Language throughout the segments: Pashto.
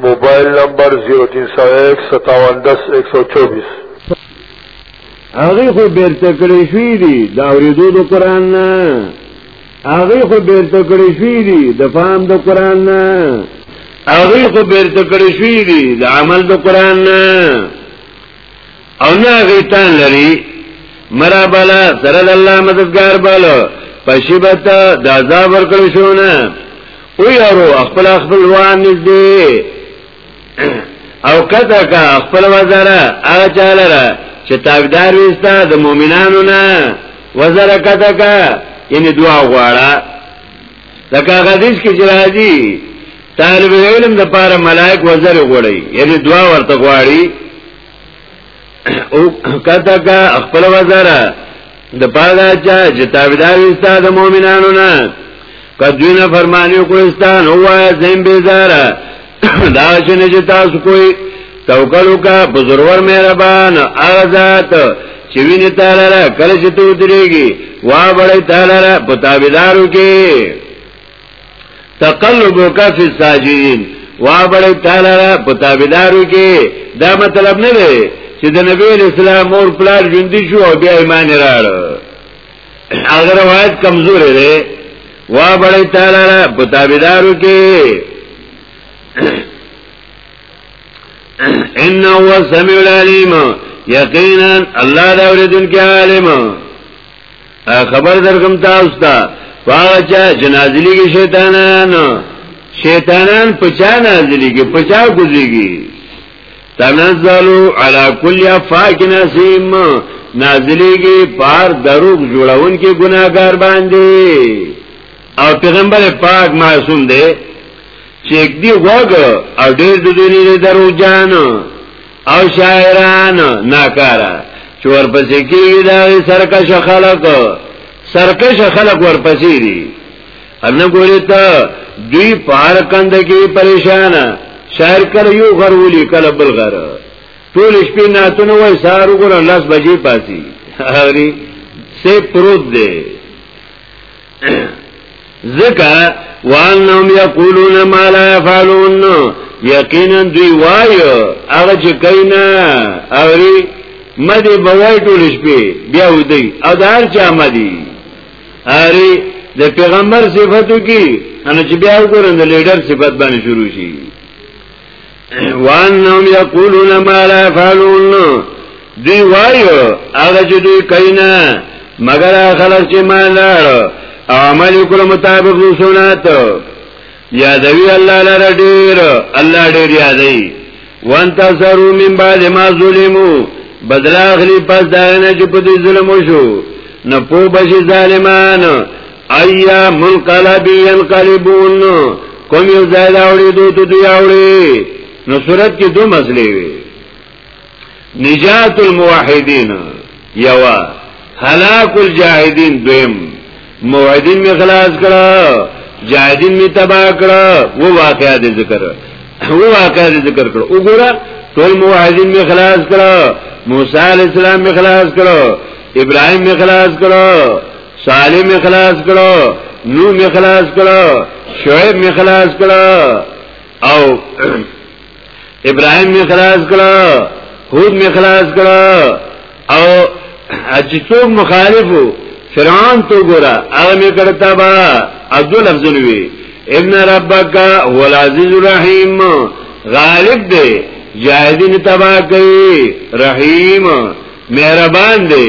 موبایل نمبر 03015710124 هغه خو بیرته کړی شوی دی دا ورېدو د قران نه هغه خو بیرته کړی شوی دی د فهم د قران نه هغه خو بیرته کړی شوی دی د عمل د قران نه او نه غیتان لري مرا بالا سره د الله مددگار بالا پشیبت د عذاب ورکړو شونه او یارو خپل خپل وان نږدې او کته کا خپل وزره هغه چالره چې تاګدار وستا د مؤمنانو نه وزره کته کا یعنی دعا غواړه لکه حدیث کې چې راځي طالب علم د پاره ملائک وزر غوړي یعنی دعا ورته غواړي او کته کا خپل وزر د پاره چا چې تابعدار وستا د مؤمنانو نه کدوینه فرمانی وکړستان هوا زم بیزاره دا شنه چې تاسو کوی توکل وکا په ضرور مهربان هغه ذات چې ویني تعالی را کله چې تو درېږي وا بړی تعالی را په تابعدارو کې تقلبک فی الساجدین وا بړی تعالی را په تابعدارو کې دا مطلب نه دی چې د نبی اسلام مور پلار ژوند شو او بیا ایمان راړ هغه روایت کمزور دی وا بړی تعالی را پتابدارو کې ان هو سميع العليم یقینا الله دا اوریدونکو عالم خبر درکم تاسو ته پاچا جنازلی کې شیطانان شیطانان پچا نازلی کې پچا کوزيږي تنزلو علا کل افاق نسیم نازلی گی پار دروغ جوڑون کی گناہگار باندی او پیغمبر پاک معصوم دی چیک دی غوگ او دیر دودونی دی دروغ جان او شاعران ناکارا چو ورپسی کی داغی سرکش خلق سرکش خلق ورپسی دی ان ګورې ته دوی پار کند کې پریشان شاعر کله یو غر ولي کله بل غر ټول شپې ناتونه وای سار وګور لاس بجې پاتې هغه سه پروت دی ذکا وانهم یقولون ما لا يفعلون یقینا دوی وای هغه چې کینا اوري مده بوای ټول شپې بیا ودی ادار چا مدي اری د پیغمبر صفاتو کی ان چې بیا وګورم د لیډر صفات باندې شروع شي وانهم یقولون ما لا يفعلون دی وایو هغه چې دوی کینا مگر خلک چې ما لار عمل وکړو مطابق سنت یادوی الله لره ډیر الله ډیر یادای وانتصروا من بعد ما ظلموا بدل اخلی پس داینه چې په دې ظلم وشو نه پو بشي ظالمان ایا منقلب ينقلبون کوم یو ځای دا وړي دوی ته دی اوړي نو صورت کې دوه مسلې وي نجات الموحدین یوا هلاک الجاهدین دویم موحدین می خلاص کړه جاهدین می تباہ کړه و واقعات ذکر و واقعات ذکر کړه وګوره ټول موحدین می خلاص کړه موسی علی السلام می خلاص کړه ابراهیم می خلاص کړه صالح می خلاص کړه نوح می خلاص کړه شعیب می خلاص کړه او ابراهيم می خلاص کړه هود می خلاص کړه او چې څوک مخالفو فرعون تو ګورا هغه می کړه تبا ادو لفظونه وی ان ربک هو العزیز الرحیم غالب دی جاهدین تبا کوي رحیم مهربان دی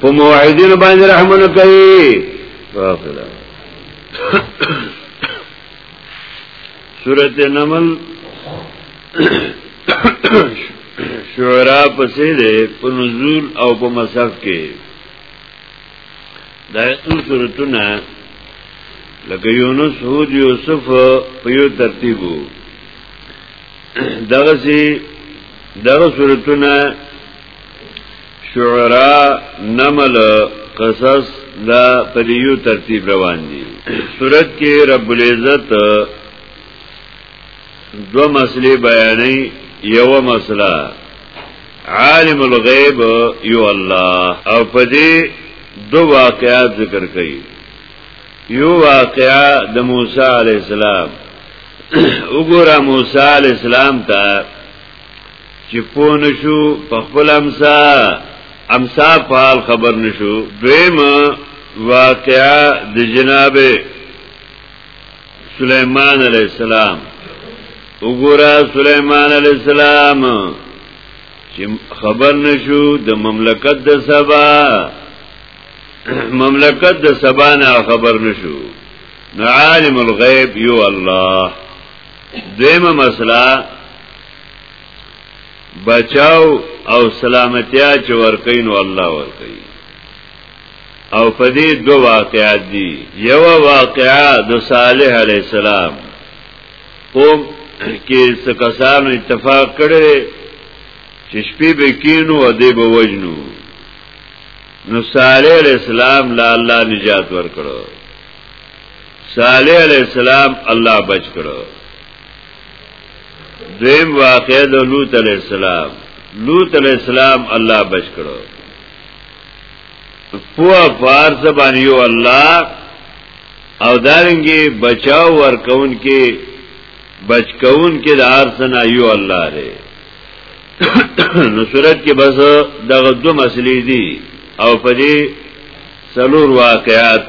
په موعدین باندې رحمونه کوي سورت نمل شعرا پسې ده په نزول او په مصحف کې دا ټول سورتونه لکه یونس هود یوسف په یو ترتیب وو دغه سي دغه سورتونه شعرا نمل قصص دا پلیو ترتیب روان دي صورت کې رب العزت دو مسلې بیانې یو مسله عالم الغیب یو الله او په دې دو واقعات ذکر کړي یو واقعا د موسی علی السلام وګوره موسی علی السلام ته چې پو نشو په خپل امسا امسا په حال خبر نشو دویم واقعا د جناب سليمان عليه السلام وګوره سليمان عليه السلام چې خبر نشو د مملکت د سبا مملکت د سبا نه خبر نشو نو عالم الغیب یو الله دویمه مسله بچاو او سلامتیا چې ورکین او الله ورکین او په دې دو واقعات دي یو واقعا د صالح علی السلام قوم کې څه کسانو اتفاق کړي چې شپې به کینو او دې به وجنو نو صالح علی السلام لا الله نجات ورکړو صالح علیہ السلام الله بچ کړو دیم واقع د لوط علیہ السلام لوط علیہ السلام الله بچ کړو پو فارس باندې یو الله او دارنګي بچاو ورکون کې بچ کون کې د ارسنا یو الله دی نو صورت کې بس دغه دو مسلې دي او په دې سلور واقعات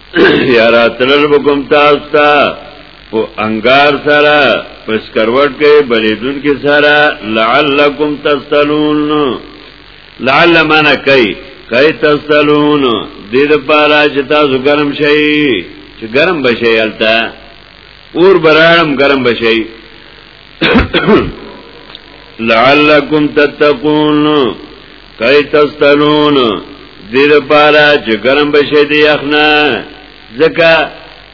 یا راتلل بکم تاستا پو انگار سرا پس کروٹ کئی بلیدون کی سرا لعلکم تستلون لعل مانا کئی کئی تستلون دید پارا چه تاسو گرم شئی چه گرم بشئی علتا اور برارم گرم بشئی لعلکم تتقون کای تستنون دیر پارا چې ګرم بشه دی اخنا ځکه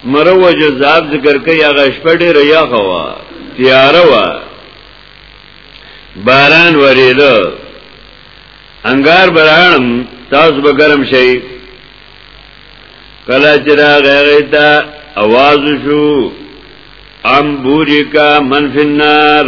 مرو جزاب ذکر کوي هغه شپه ډېر یا خوا تیار وا باران وریدو انګار برانم تاسو به ګرم شئ کله چې را غیرې ته आवाज شو ام بوریکا من فنار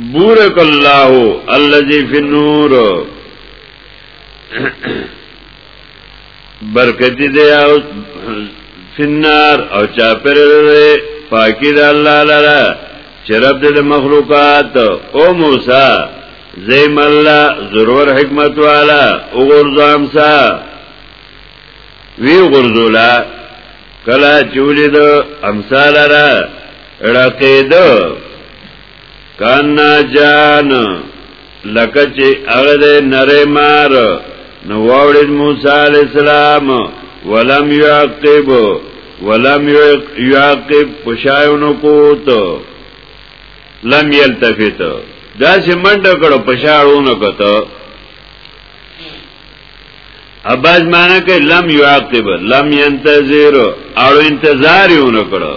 بورک الله الذي في النور برکتی دی او فنار او چاپر دی پاکی دی اللہ لرا چه رب دی مخلوقات او موسیٰ زیم اللہ ضرور حکمت والا او غرزو امسا وی غرزو لا کلا چولی دو امسا لرا رقیدو کنا جان لکه چې هغه د نری مار نو وړید موسی علی السلام ولم یعقب ولم یعقب پشایونو کوت لم یلتفت دا چې منډه کړو پشاړونو کته اباز معنا کوي لم یعقب لم ينتظر اړو انتظار یې ونه کړو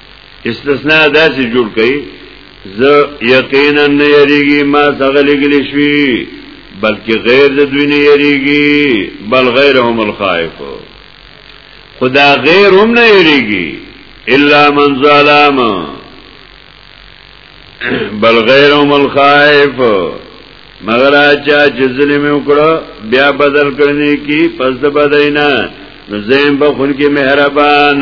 استثناء داسې جوړ کړي زه یقینا نه یریږي ما څنګه لګلی شوی بلکې غیر د دوی نه یریږي بل غیرهم الخائف خدا غیر هم نه یریږي الا من ظلم بل غیرهم الخائف مگر اچا چې ظلم وکړو بیا بدل کړنی کی پس د بدینا زم بخون کې مهربان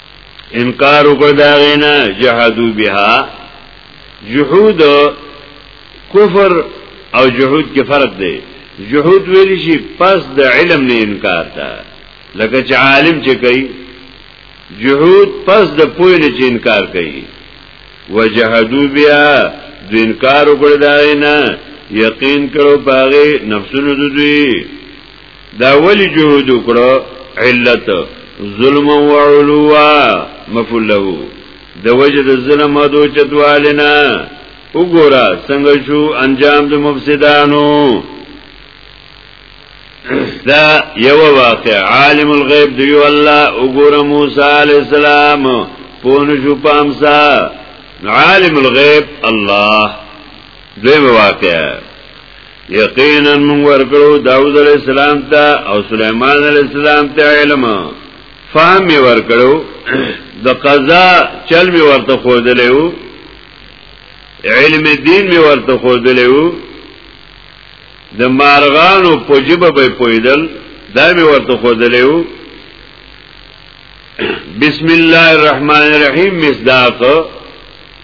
انکار وکړ دا غینا جهادو بها جهود کفر او جهود کې فرق دی جهود ویل شي پس د علم نه انکار تا لکه چې عالم چې کوي جهود پس د پوی نه چې انکار کوي وجهادو بیا د انکار وکړ دا غینا یقین کړو باغې نفسونو دوی دا ولی جهود وکړو علت ظلم و علوا مفعول له د وجه د ظلم او د چتوالنا وګوره څنګه شو انجام د مفسدانو دا یو واقع عالم الغیب دی الله وګوره موسی علی السلام پون شو پامسا عالم الغیب الله دی واقع یقینا موږ ورکړو داوود علی السلام ته او سليمان علی السلام ته علم فهم ورکړو د قضا چل می ورته خودلو علم دین می ورته خودلو د مارغانو په جبه به پویدل دا می ورته خودلو بسم الله الرحمن الرحیم مصداق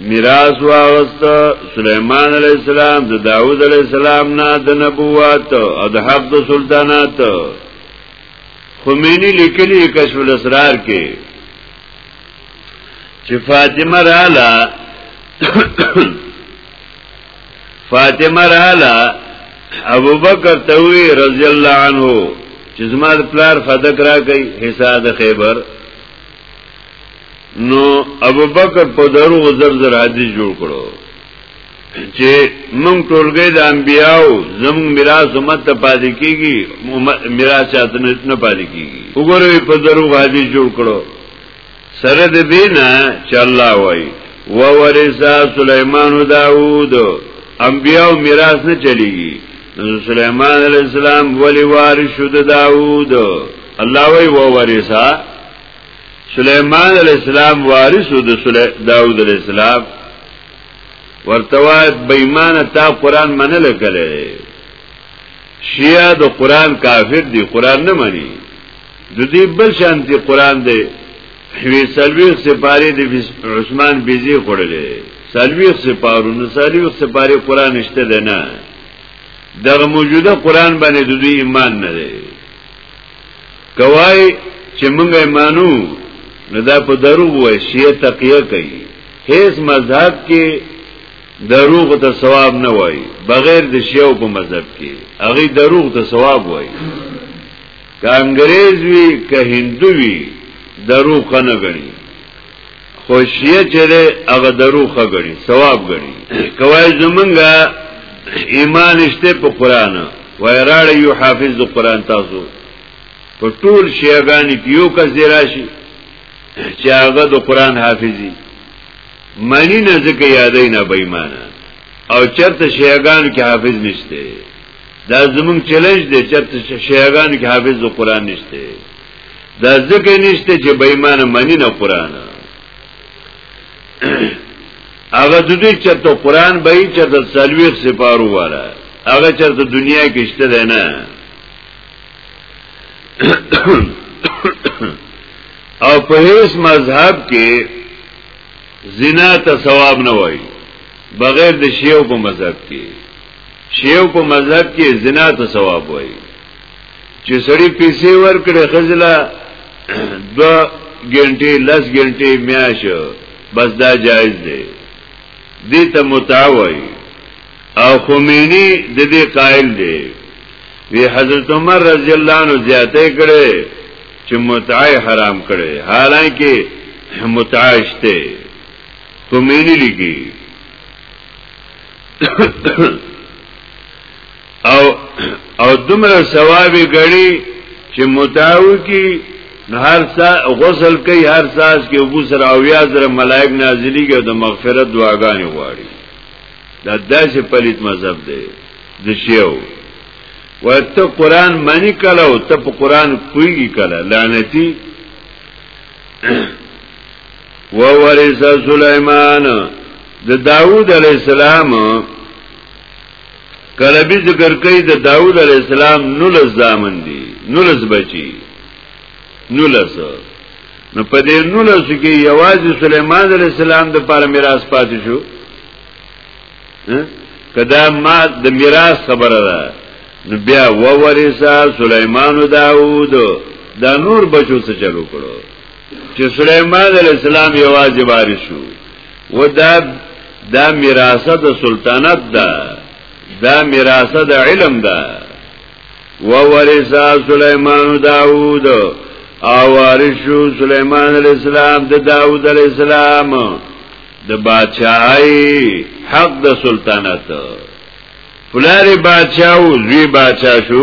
میراث واغست سليمان عليه السلام د داوود عليه السلام نه د نبوت او د حق د سلطنت خمینی لیکلی کشف الاسرار کې چې فاطمه رااله فاطمه رااله ابوبکر توي رضی الله عنه چې زما د پلار فدک را کوي حساب خیبر نو ابو بکر په دروغ زر زر حدیث جوړ کړو چې موږ ټولګي د انبیاو زموږ میراث امت ته پاتې کیږي میراث چاته نه پاتې کیږي وګوره په دروغ حدیث جوړ کړو سره د دینه چې الله وای و ورثا سليمان او داوود انبیاو میراث نه چلیږي سليمان عليه السلام ولی وارث شو د داوود الله وی و ورثا سليمان عليه السلام وارث د داوود عليه السلام ورتوات بېمانه تا قران منل کله شیعه د قران کافر دي قران نه مني د دې بل شانتي قران دی وی سلویخ سپاری د عثمان بیزی خړلې سلویخ سپارو نو سلویخ سپاری قران نشته ده نه دغه موجوده قران باندې د دوی ایمان نه دی کوای چې موږ ایمانو نو دا په دروغ وای شیعه تقیه کوي هیڅ مذهب کې دروغ ته ثواب نه وای بغیر د شیعه په مذهب کې هغه دروغ ته ثواب وای که انګريز وي که هندو وي دروغ نه غني خوشیه چې ده هغه دروخه غړي ثواب غړي کوي زمونږه ایمان شته په قران وای راړ یو حافظ د قران تاسو په ټول شیګانی کې یو کس دی راشي چې هغه د قران حافظي معنی نه ځکه یادې نه بېمانه او چرته شیګان کې حافظ نشته دا زمونږ چیلنج دی چرته شیګان کې حافظ د قران نشته دا ځکه نشته چې بې ایمان مانی نه قران هغه د دې چې ته قران به چې د سلويخ سپارو والا هغه چې د دنیا کې شته ده نه او په هیڅ مذهب کې زنا ته ثواب نه وایي بغیر د شیو په مذهب کې شیو په مذهب کې زنا ته ثواب وایي چې سړی پیسې ورکړي خزله دو ګنټه لس ګنټه میاش بس دا جایز دی دې ته متاوي او خمینی د دې قائل دی وی حضرت عمر رضی الله عنه زیاته کړي چې متعه حرام کړي حالانکه متعاشته خمینی لګي او او دومره ثواب غړي چې متاو کی هر سا غسل کوي هر ساس کې ابو سره او یا زره ملائک نازلېږي او د مغفرت دعاګانې غواړي دا داسې پلیت مذهب دی د شیو وته قران معنی کله او ته په قران کوي کله لعنتی و ورث سليمان د داوود عليه السلام کلبی ذکر کوي د داوود علی السلام نولس زامن دي نولس بچي نولس نو په دې نولس کې یوازې سليمان علی السلام د پاره میراث پاتې شو کدا ما د میراث خبره ده نو بیا وورثه سليمان او داوود دا نور بچو څه چلو کړو چې سليمان عليه السلام یوازې وارث شو و دا دا میراثه د سلطنت ده دا میراثه د علم ده و ورثا سليمان داوود او وارث شو سليمان عليه السلام د داوود عليه السلام د بادشاہي حق د سلطنت فلاری بادشاہ او زوی بادشاہ شو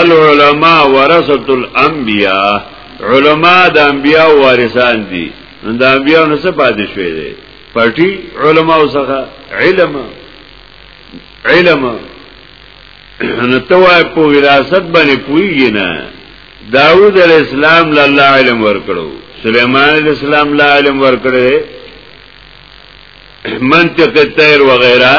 العلماء ورثه الانبیاء علماء د انبیاء وارثان دي نو د انبیاء نو څه پاتې شوی دی پټي علماء څخه علم علم نو توای په وراثت باندې پویږي نه داوود علی السلام له الله علم ورکړو سليمان علی السلام له علم ورکړي منطق الطير وغيرها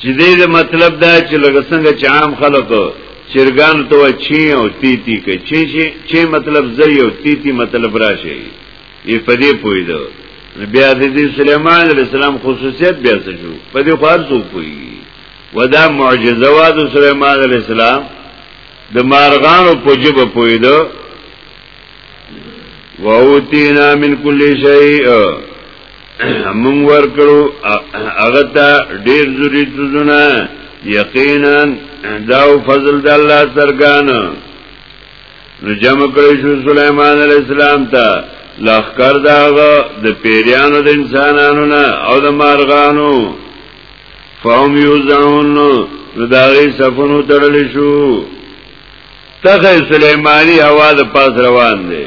چې دې مطلب دا چې لکه څنګه چې عام خلک چرګان ته وای چی او تی تی کې چی چی چی مطلب زری او تی تی مطلب راشي یې پدې پوي دو بیا د دې سليمان عليه السلام خصوصیت بیا څه شو پدې خو هر څوک پوي ودا معجزه وا د سليمان عليه السلام د مارغانو په جبه پوي دو وَأُوتِينَا مِنْ كُلِّ شَيْءٍ مونږ ورکړو هغه ته ډیر زوري تزونه یقینا دا فضل د الله سرګان نو جمع کړی شو سليمان عليه السلام ته لخر داغه د پیریانو د انسانانو نه او د مارغانو فهم یوزعون نو داغی صفونو تړلی شو تخی سلیمانی هوا د پاس روان دی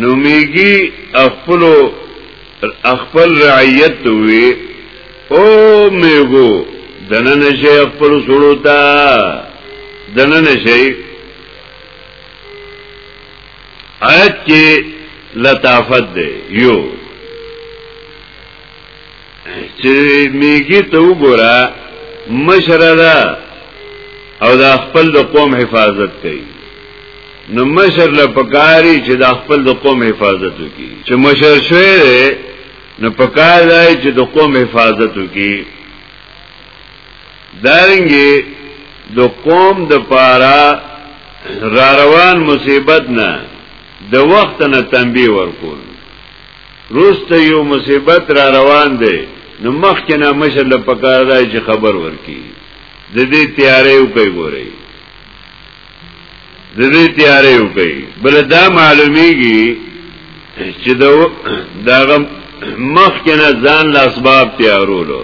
نو میګي خپل خپل رعیت وی او میګو دنه نشي خپل سړو تا دنه نشي آیت کې لطافت دی یو چې میګي ته وګوره مشره ده او دا خپل د قوم حفاظت کوي نو مشر له پکاري چې دا خپل د قوم حفاظت وکړي چې مشر شوی نو پکار دی چې د قوم حفاظت وکړي دارنګي د قوم د پاره را روان مصیبت نه د وخت نه تنبیه ورکول روسته یو مصیبت را روان دی نو مخکې نه مشر له پکار دی چې خبر ورکي د دې تیارې وکي ګوري د دې تیارې وکي بل دا معلومیږي چې دا داغه مخکې نه ځان له اسباب تیارولو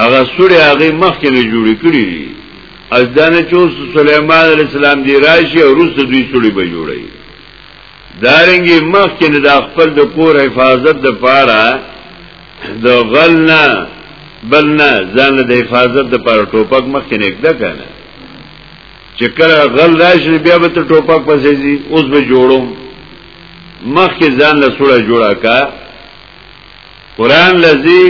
هغه سوري هغه مخکې نه جوړ کړی دي از دانه چې سليمان عليه السلام دی راشي او روس دوی سوري به جوړي دارنګي مخکې نه د خپل د کور حفاظت د پاره د غل نه بل نه ځان د حفاظت د پاره ټوپک مخکې نه کده کنه چې کله غل راشي بیا به ته ټوپک پسې ځي اوس به جوړوم مخکې ځان له سوره جوړه کا قران لذي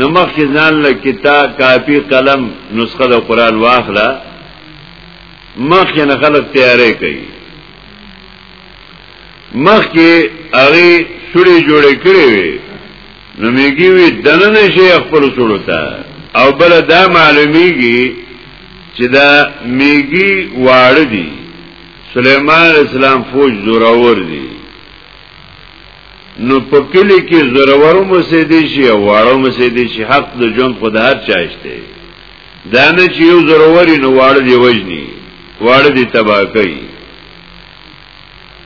نمخ کې ځان له کتاب کاپی قلم نسخه د قران واخله مخ نه خلق تیارې کوي مخ کې هغه سړي جوړ کړي وي نو میږي وي دنه نشي خپل سړو ته او بل دا معلومیږي چې دا میږي واړ دي سليمان اسلام فوج زورور دي نو په کلی کې زورورو مسیدي شي او واړو مسیدي شي حق د جون خدای چاشته دا نه چې یو ضروري نو واړه دی وجني واړه دی تباہ کوي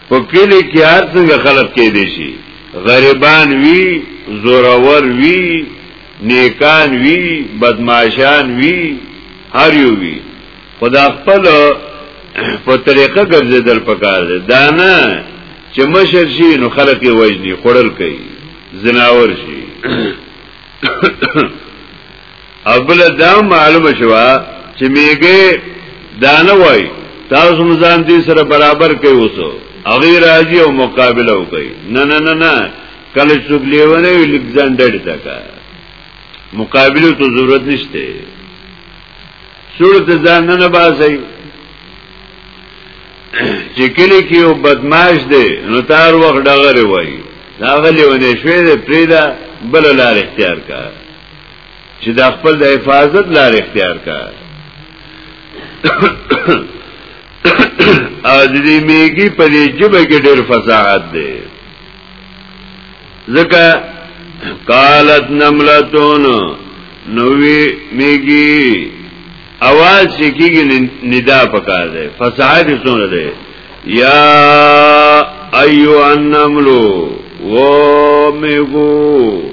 په کلی کې هر څنګه خلق کې دي شي غریبان وی زورور وی نیکان وی بدمعشان وی هر یو وی خدا خپل په طریقه ګرځیدل پکار دی دا نه چې مشر شي نو خلک یې وجني خړل کوي زناور شي ابل دا معلومه شوه چې میګه دانه وای تاسو مزان دې سره برابر کوي اوسو هغه راځي او مقابله وکړي نه نه نه نه کله څوک لیونه وی لګزان ډډ تکا مقابله ته ضرورت نشته صورت ځان نه باسي چې کلی کې یو بدمعاش دی نو تار وخت ډغره وای دا غلی ونه شوی دی پریدا بل لار اختیار کا چې دا خپل د حفاظت لار اختیار کا او د دې میګي په دې جبه کې ډېر فصاحت دی ځکه قالت نملتون نوې میګي اواز چې کیږي ندا پکار دی فصاحت څونه دی یا ایو النملو و میګو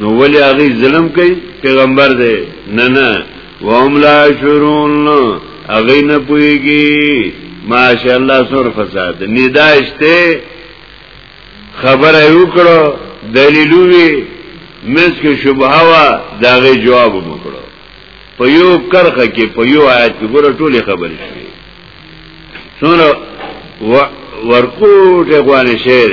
نو ولی هغه ظلم کوي پیغمبر دی نه نه وهم لا شرون هغه نه پويږي ماشاء الله سور فساد نداشته خبر یو کړو دلیلوي مس کې شبهه وا داغه جواب وکړو په یو کرخه کې په یو آیت کې ګوره ټولې خبرې شوې څونه ورکو ټغوانې شعر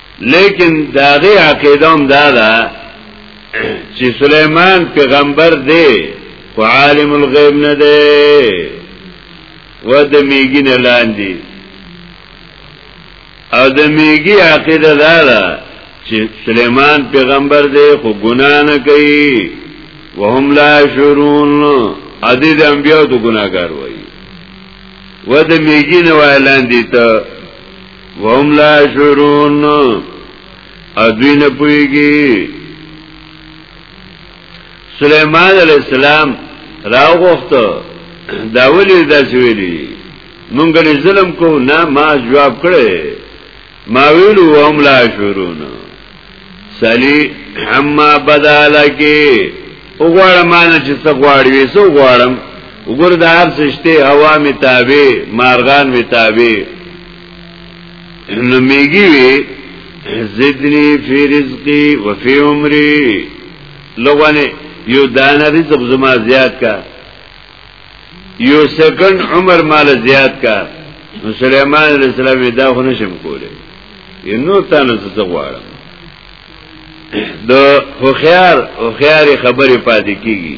لیکن داغه عقیده هم دا ده چې سليمان پیغمبر دی خو عالم الغیب نه دی و د میګی نه لاندې او د میګی عقیده دا ده چې سليمان پیغمبر دی خو ګنا نه کوي وهم لا شرون ادي د انبیو د ګناګار وایي و د میګی نه وایلاندې ته وهم لا شرون ادوی نه پويږي سليمان عليه السلام راغوخته دا ولې داسې ویلي مونږ نه ظلم کو نه ما جواب کړي ما ویلو هم لا شورون سلی اما بدالکی وګورم مانه چې څه غواړي وسو غواړم وګور د هر څه شته هوا می تابع مارغان می تابع نو میګي وی زدنی فی رزقی و فی عمری لوګونه یو دانه رزق زما زیات کا یو سکند عمر مال زیات کا نو سليمان عليه السلام دا خو نشم کوله نو تاسو څه غواړم د خوخيار خوخيار خبرې پاتې کیږي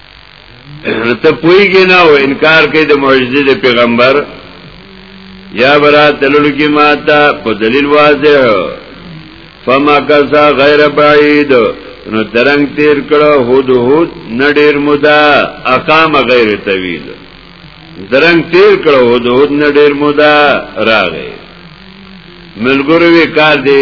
ته پویږي نه او انکار کوي د معجزې د پیغمبر یا برات دلل کی ماتا په دلیل واضح فما کذا غیر بعید نو درنګ تیر کړه هود هود نډیر مودا اقام غیر طویل درنګ تیر کړه هود هود نډیر مودا راغی ملګری وی کار دی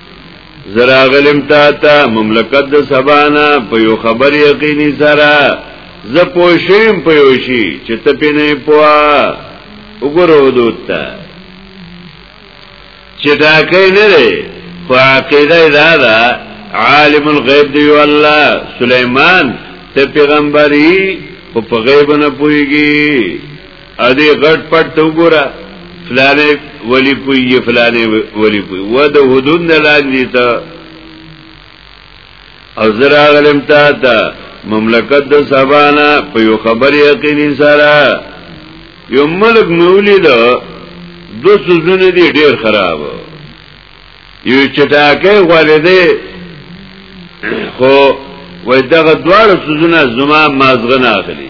زرا غلم تا تا مملکت د سبانا په یو خبر یقیني سره ز پوشیم په یو شي چې ته پې نه پوا وګورو دوتا چې دا کوي نه لري خو عقیده دا ده عالم الغیب دی الله سليمان ته پیغمبري او په غیب نه پويږي ا دې غټ پټ ته وګوره فلانه ولی کوي فلانه ولی کوي و د حدود نه لاندې ته او زرا غلم تا ته مملکت د سبانا په یو خبر یقیني سره یو ملک مولی دا دو سوزونه دی ډیر خراب یو چټاکه والده خو وای دغه دواړه سوزونه زما مازغنه اخلي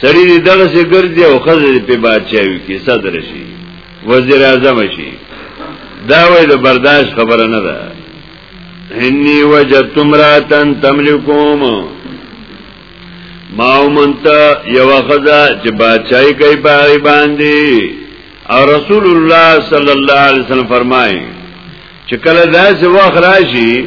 سړی دې دغه څه ګرځي او خزه دې په بادشاہي کې صدر شي وزیر اعظم شي دا وې د برداشت خبره نه ده انی وجدت امراتن تملکوم ما ومنتا یو خزه چې بادشاہي کوي پای باندې او رسول الله صلی الله علیه وسلم فرمایي چې کله داسې وخت راشي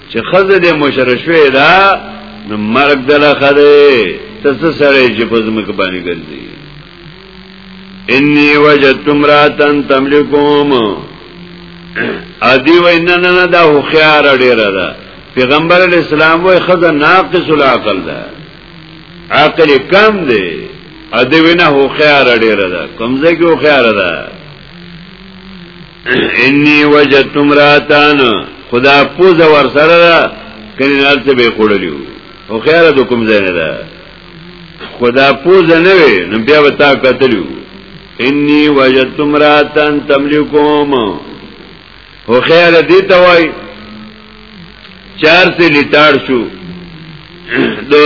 چې خزه دې مشره شوې دا نو مرګ دلا خده تاسو سره چې په زمکه باندې ګرځي انی وجدت امراتن تملکوم ادی وای نه نه دا هو خيار ډیره ده پیغمبر علی السلام وای خزه ناقص العقل ده عقل کم دی ادی وینه هو خيار ډیره ده کوم ځای کې هو خيار ده انی وجدت امراتان خدا پوز ور سره ده کني نه ته به خوړلیو او خیره د کوم ځای نه ده خدا پوز نه وي نو بیا وتا قتلو انی وجدت امراتان تملکوم هو خیر دی ته وای چار سے لیتار شو دو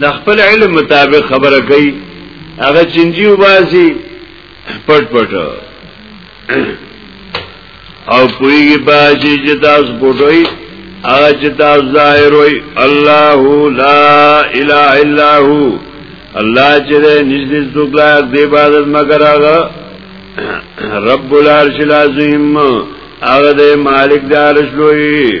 د خپل علم مطابق خبره کوي هغه چنجي وباسي پټ پټ او پویږي باجی چې تاسو پټوي هغه چې تاسو ظاهر وي الله لا اله الا هو الله چې نږدې څوک لا دی عبادت مگر هغه رب العرش العظیم هغه د مالک د عرش لوی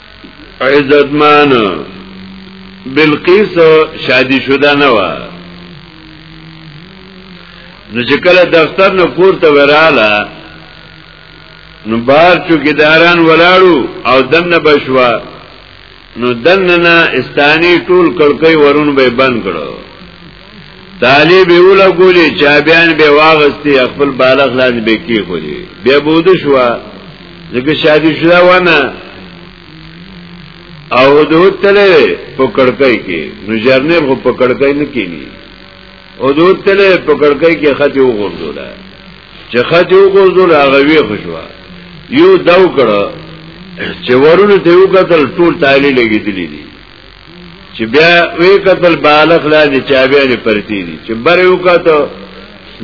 عزتمان بلقیس شادي شده نه و نو چې کله دفتر نه پورته وراله نو بار چوکیداران ولاړو او دنه بشوا نو دنه نه استانی ټول کړکۍ ورون به بند کړو تالی به ولا ګولې چا بیان به واغستې خپل بالغ لاندې به کې خوري بیا بود شو ځکه شادي شوه ونه او دوت تله په کړکۍ کې نو جرنه په پکړکۍ نه کینی او دوت تله په کړکۍ کې خطي وګورځولا چې خطي وګورځولا هغه وی خوشوا یو داو کړه چې ورونه ته وکتل ټول تالی لګیدلی دي چې بیا وی قتل بالغ لا دي چا بیا نه پرتی دي چې بر یو کته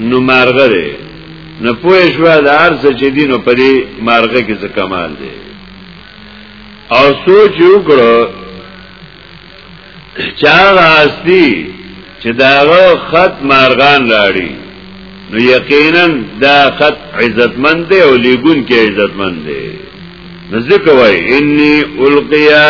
نو مارغه دی نه پوه شو د ارز چې دین په دې مارغه کې څه کمال دی او سوچ وکړو چا غاستی چې داغه خط مارغان لاړي نو یقینا دا خط عزتمند دی او لیګون کې عزتمند دی نزدک وای انی القیا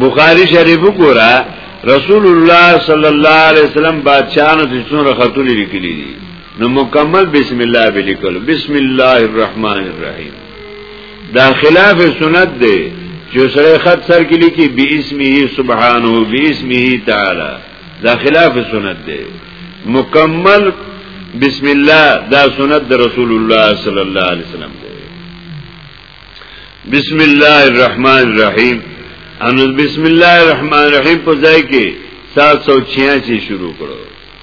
بخاری شریف ګورا رسول الله صلی الله علیه وسلم بادشاہانو ته څومره خطونه لیکلي دي نو مکمل بسم الله به لیکل بسم الله الرحمن الرحیم دا خلاف سنت دی چې سره خط سر کې لیکي باسمه سبحانه باسمه تعالی دا خلاف سنت دی مکمل بسم الله دا سنت د رسول الله صلی الله علیه وسلم دی بسم الله الرحمن الرحیم انو بسم الله الرحمن الرحیم په ځای کې 786 شروع کړو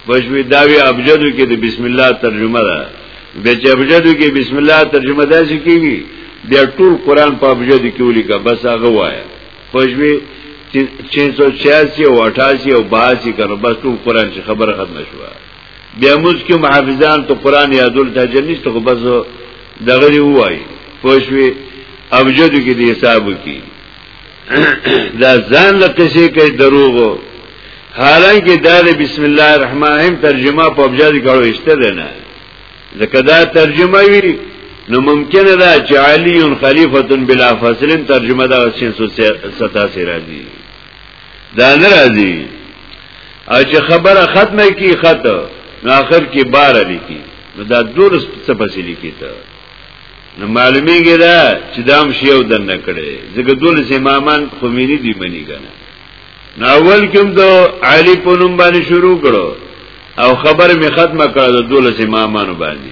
بشوی داوی ابجدو کې د بسم الله ترجمه ده بیا چې ابجدو کې بسم الله ترجمه ده چې کیږي بیا ټول قران په ابجدو کې ولیکه بس هغه وایي بشوی 386 او 88 او 82 کنه بس ټول قران چې خبره ختم شوه بیا موږ کوم حافظان ته قران یادول ته جنست خو بس دغه دی وای پښوی ابجد کې دی حساب کی دا ځان له قصې کوي دروغ حالانکه دا بسم الله الرحمن الرحیم ترجمه په ابجد کې کارو اشته ده نه ځکه دا ترجمه وی نو ممکن ده چې علی خلیفۃ بلا فاصله ترجمه دا 387 راځي دا نه راځي او چې خبره ختمه کی خط نو اخر کې بار لیکي نو دا دولس څه پسې لیکي ته نو معلومیږي دا چې دا هم شیو دنه کړي ځکه دولس امامان خمینی دی منی کنه نو اول کوم دو علی په نوم باندې شروع کړو او خبر می ختمه کړه د دولس امامانو باندې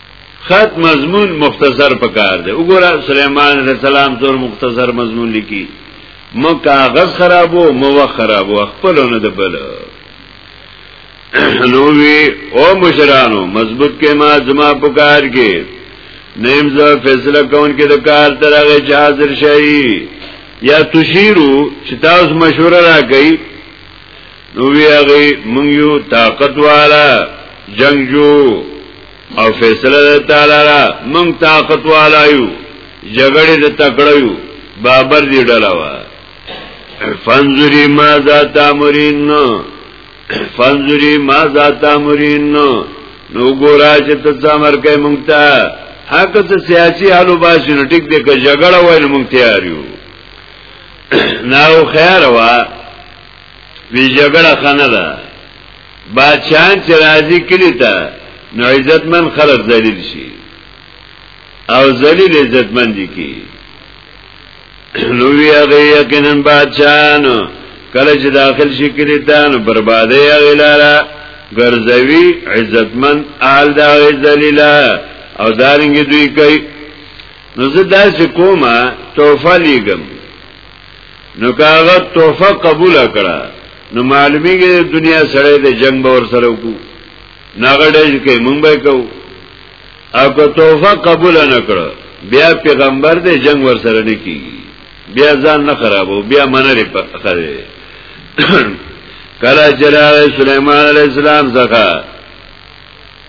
خط مضمون مختصر پکار دی وګوره سليمان عليه السلام زور مختصر مضمون لیکي مو کاغذ خرابو مو خرابو خپل نه د بل نو وی او مشرانو مضبوط کې ما زما پکار کې نیم زه فیصله کون کې د کار تر هغه چې حاضر شي یا تشیرو چې تاسو مشوره راکړئ نو وی هغه مونږ یو طاقت والا جنگجو او فیصله د تعالی را مونږ طاقت والا یو جګړه د تکړه یو بابر دی ډلا وا فنظری ما ذات امرین فنظری ما ذات امرین نو ګورا چې ته څامر کې مونږ ته حق ته سیاسي حالو باسي نو ټیک دې که جګړه وای نو مونږ تیار یو نو خیر وا وی جګړه خنه ده بادشاہان چې راځي کلی ته نو عزتمن خلک ذلیل شي او ذلیل عزتمن دي کی نو وی هغه یقینا بادشاہان کله چې داخل شي کلی ته نو بربادي هغه لاره ګرځوي عزتمن آل دا ذلیلا او دارنګ دوی کوي نو زه داسې کومه توفه لیږم نو کاغه تحفه قبول کړه نو معلومیږي د دنیا سره د جنگ باور سره وکړو ناغړې کې مونږ به کو او که تحفه قبول نه کړه بیا پیغمبر د جنگ ور سره نه کیږي بیا ځان نه خرابو بیا منلې خره کله جلال سليمان عليه السلام څخه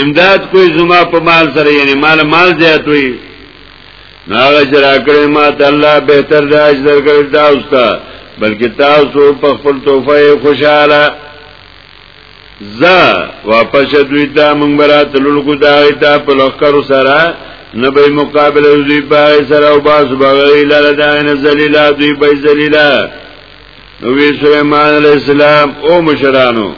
امداد کوئی زما په مال سره یعنی مال مال زیات وي ناغه جرا کړې ما ته الله بهتر د اجر کړی تاسو ته بلکې تاسو په خپل توفه خوشاله ز واپس دوی ته مونږ برات لولګو دا ایت په لخر سره نه به مقابله دوی په سره او باز بغیر لاله دا نه ذلیلا دوی به ذلیلا نو وی سليمان عليه السلام او مشرانو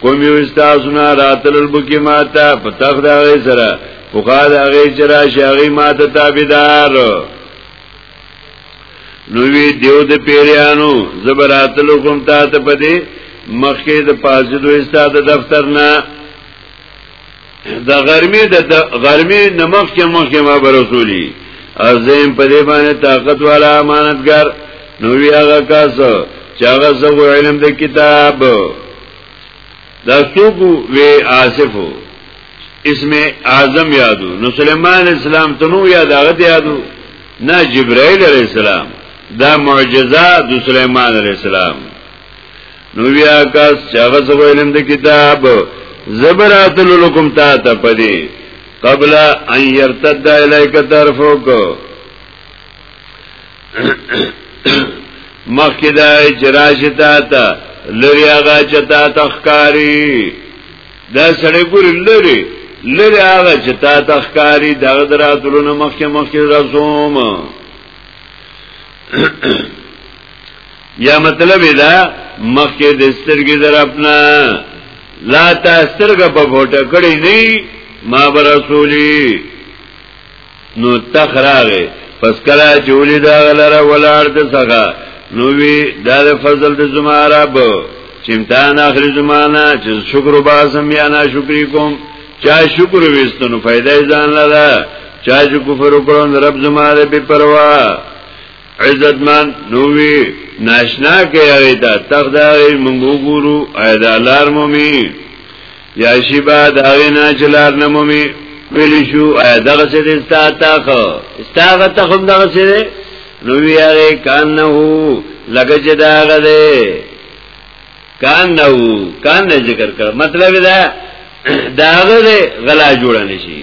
کوم یو استاسو نه راتل البکی ماتا په تخ دا غي سره فقا دا غي چرا شاغي ماته تابعدار نو وی دیو د پیریانو زبراتل کوم تا ته پدی مخکې د پازدو استاد دفتر نه د غرمې د غرمې نمک کې مخ کې ما برسولي ازم په دې باندې طاقت والا امانتګر نو وی هغه کس چې هغه زو علم د کتاب دا څوک وی آصف اسم اعظم یادو نو سليمان اسلام تنو یاد هغه یادو نه جبرائیل علیہ السلام دا معجزه د سليمان علیہ السلام نو بیا کاس چاغه سبا علم د کتاب زبرات لکم تا ته پدی قبل ان يرتد اليك طرفك مخکې دا اجراشه تا ته لری هغه چتا تخکاری دا سړی ګور لری لری هغه چتا تخکاری دا دراتلو نه مخکې مخکې رسوم یا مطلب دا مخکې د سترګې در خپل لا تا سترګه په پټه کړی نه ما برسولی نو تخراغه پس کلا جولی دا غلره ولار د څنګه نو وی دا د فضل د زما رب چې امتحان اخري زمانہ چې شکر وباسم یا نه شکرې کوم چا شکر وستنو فائدې ځان لره چا چې کفر وکړو رب زما دې په پروا عزتمن نووی ناشنا کې هغه ته تخداري مونږ وګورو اېدا لار مومي یا شی با دا نه چلار نه مومي ویل شو اېدا څه دې ستا تاخ ستا غته هم دا څه دې نووی هغه کان نه هو لګه چې دا غده کان نه هو کان نه ذکر کړ مطلب دا دا غده غلا جوړ نه شي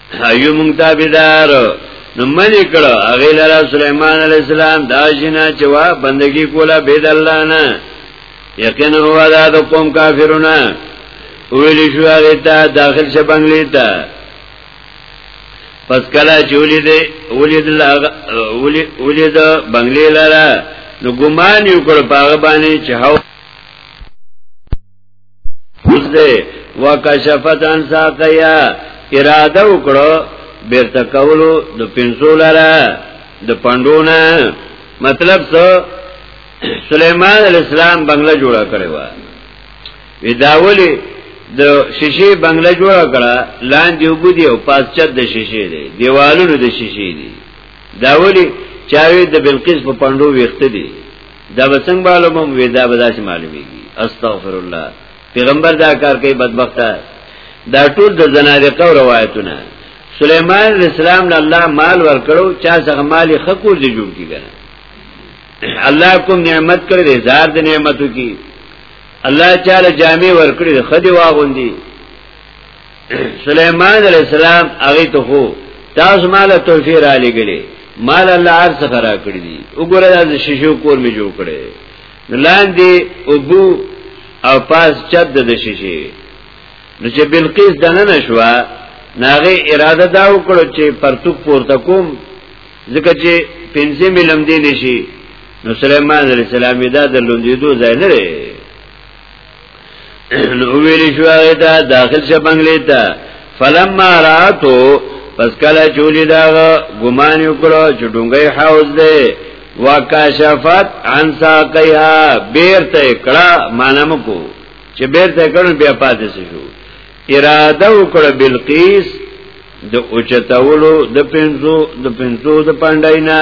ایو مونږ تابعدار نو منی کړه هغه لاره سليمان عليه السلام دا جنا چې وا بندگی کوله بيد الله نه یقینا هو دا د قوم کافرونه ویلی شو هغه ته داخل شه بنگلې ته پس کله چې ولید ولید ولید بنگلې لاره نو ګمان یو کړ پاغه باندې چې هاو اوس دې وکشفت ان ساقیا اراده وکړو بیرته کولو د پنځو لاره د پندونه مطلب څه سليمان عليه السلام بنگله جوړه کړې و وداولي د شیشې بنگله جوړه کړه لاندې وګدي او پاسچت د شیشې دی دیوالونو د شیشې دی داولي چاوي د بلقیس په پندو ویخت دي دا به څنګه معلومم وې دا به داسې معلومیږي استغفر الله پیغمبر دا کار کوي بدبخته دا ټول د زنادقه روایتونه سليمان عليه السلام له الله مال ورکړو چا څنګه مال خکور دي جوړ کیږي الله کوم نعمت کړی دی زار د نعمتو کی الله تعالی جامع ورکړي خدي واغوندي سليمان عليه السلام هغه ته خو تاسو مال توفیر علی ګلی مال الله هر څه خرا کړی دي وګوره د شیشو کور می جوړ کړي لاندې ابو او پاس چد د شیشې نو چې بلقیس دنه نشوا ناغه اراده دا وکړو چې پرتوک پورته کوم ځکه چې پنځه ملم دی نشي نو سليمان عليه السلام دا د لوندېدو ځای نه نو ویل شو هغه ته داخل شه بنگلې ته فلما راتو پس کله چولی دا ګمان وکړو چې ډونګي حوض دی وکاشفت عن ساقيها بیرته کړه مانم کو چې بیرته کړه بیا پاتې شو اراده وکړه بلقیس د اوچتولو د پنځو د پنځو د پانداینا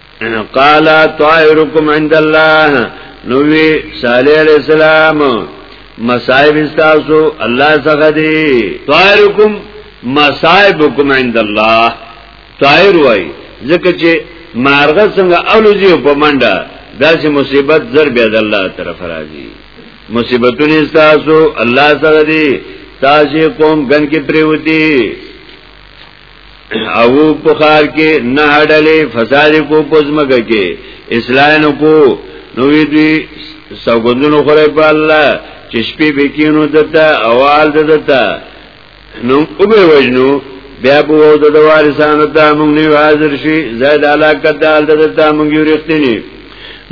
قال طائركم عند الله نوې صالح عليه السلام مصائب استاسو الله څخه دي طائركم مصائبكم عند الله طائر وای ځکه چې مارغه څنګه اولوزي په منډه داسې مصیبت زر بیا د الله طرف راځي مصیبتونه تاسو الله سره دي تاسو کوم ګن کې پریوتی او په خار کې نه هډلې فساد کو پزمګه کې اسلام کو نو دوی سوګندونو خورای په الله چې شپې بکینو دته اوال دته نو او به وجنو بیا په وو د وارثانو ته موږ نه حاضر شي زید علاقه دال دته موږ یو رښتینی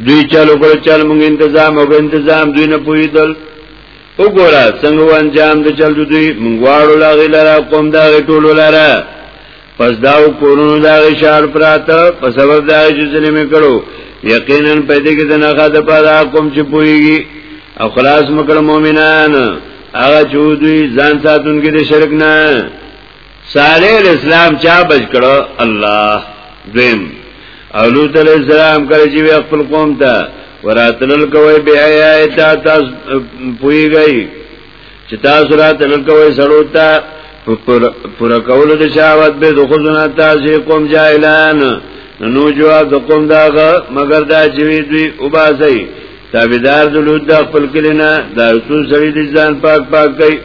دوی چلو کړ چل موږ تنظیم او تنظیم دوی نه پویدل وګوره څنګه انجام د چل دوی منګواړو لاغی لره قوم دا ټولو لره پس داو کورونو دا شهر پراته په سبب دا چې ظلم کړو یقینا پیدا کې د نه خا د پاره قوم چې پويږي او خلاص مکړه مؤمنان هغه چې دوی ځان ساتونکي د شرک نه صالح علیہ السلام چا بچ کړو الله دیم او لوط علیہ السلام کله چې خپل قوم ته وراتلل کوي به آیات تاسو پویږئ چې تاسو راتلل کوي سړو ته پر کول د شاوت به د خزونه تاسو قوم جاهلان نو جواب د قوم داغه مگر دا چې دوی وباسي تابعدار د لوط د خپل کلینا دا رسول سړي د ځان پاک پاک کوي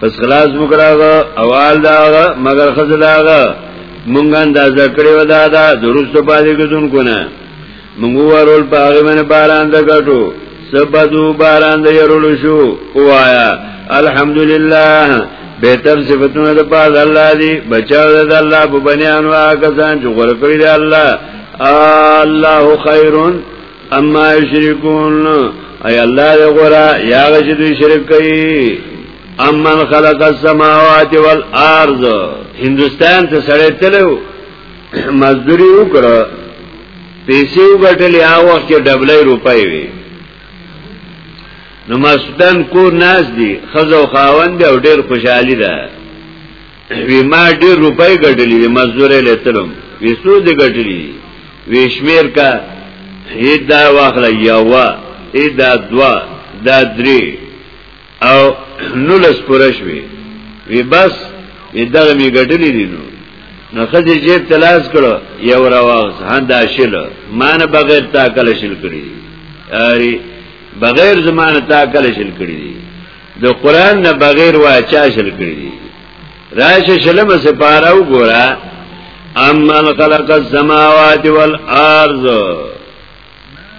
پس خلاص مکراغا اوال داغا مگر خز داغا مونږ اندازه کړی و دا دا درست پاتې کېدون کو نه مونږ ورول په هغه باندې باران د غټو سبدو باران د يرول شو وایا الحمدلله به تر صفاتونه د پاز الله دی بچاو د الله په بنیان وا کسان چې غره کړی دی الله الله خیرون اما یشرکون ای الله دې غورا یا چې دوی شرک کوي امن خلق السماوات والارض هندستان ته سړی تلو مزدوری وکړه پیسې وګټلې هغه وخت کې ډبلې روپۍ وي نو مسودان کور ناز دي خزو خاوند او ډېر خوشحالي ده وی ما ډیر روپۍ ګټلې دي مزدورې لتلم وی څو دې ګټلې دي وی شمیر کا هدا واخل یوا ادا دوا دا درې او نولس پرش وی وی بس ادا می ګټلې دي نو نو خځه جیب تلاش کړو یو راوغس هدا شل مان بغیر تاکل شل کړی اری بغیر زمانه تاکل شل کړی د قران نه بغیر وا چا شل کړی دی راشه شلم سپاره وګوره امن خلق السماوات والارض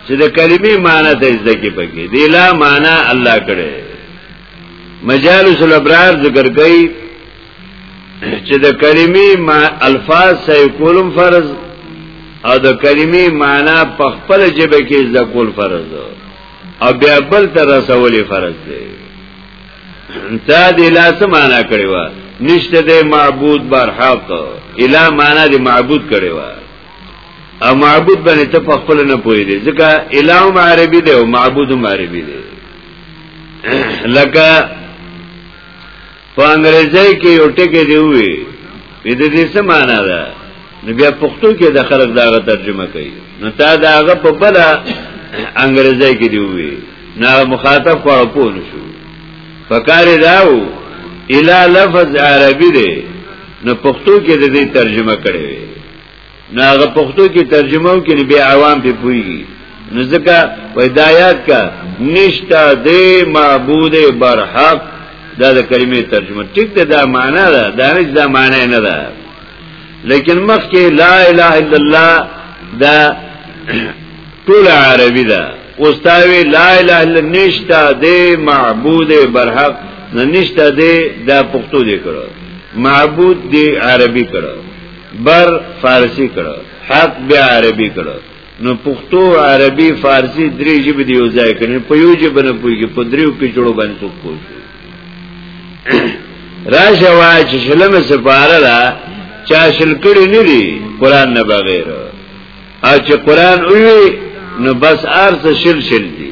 چې د کلمې معنی ته زده کې پکې دی لا معنی الله کړي مجالس الابرار ذکر کوي چې د کلمې الفاظ سې کولم فرض او د کلمې معنی په خپل جبه کې زده کول فرض دی او بیا بل تر رسولی فرض دی تا دی لاس معنا کړی و نشته دی معبود بر حق الا معنا دی معبود کړی و او معبود باندې ته په خپل نه پوي دی ځکه الا هم عربي دی او معبود هم عربي دی لکه په انګریزي کې یو ټکی دی وی د دې څه معنا ده نو بیا پښتو کې د خلک داغه ترجمه کوي نو تا داغه په بل انګریزي کې دی وی نه مخاطب خو پوه نشو فکر داو الا لفظ عربي دی نو پښتو کې د دې ترجمه کړي نو هغه پښتو کې ترجمه وکړي به عوام په پويږي نو ځکه پیدایات کا نشتا دې معبود برحق دا د کلمې ترجمه ټیک ته دا معنا ده دا هیڅ دا معنا نه ده لیکن مخکې لا اله الا الله دا ټول عربي ده اوستاوی لا اله الا نشتا دې معبود برحق نه نشتا دې دا پښتو دې کړو معبود دې عربي کړو بر فارسی کړه حق بیا عربي کړه نو پښتو عربي فارسی درې ژبې دی یو ځای کړي په یو ژبه نه پويږي په دریو کې جوړو باندې څوک پوي راشه وای چې شلمه سپاره را چا شل کړي نه دي قران نه بغیر او چې قران وي نو بس ارزه شل شل دي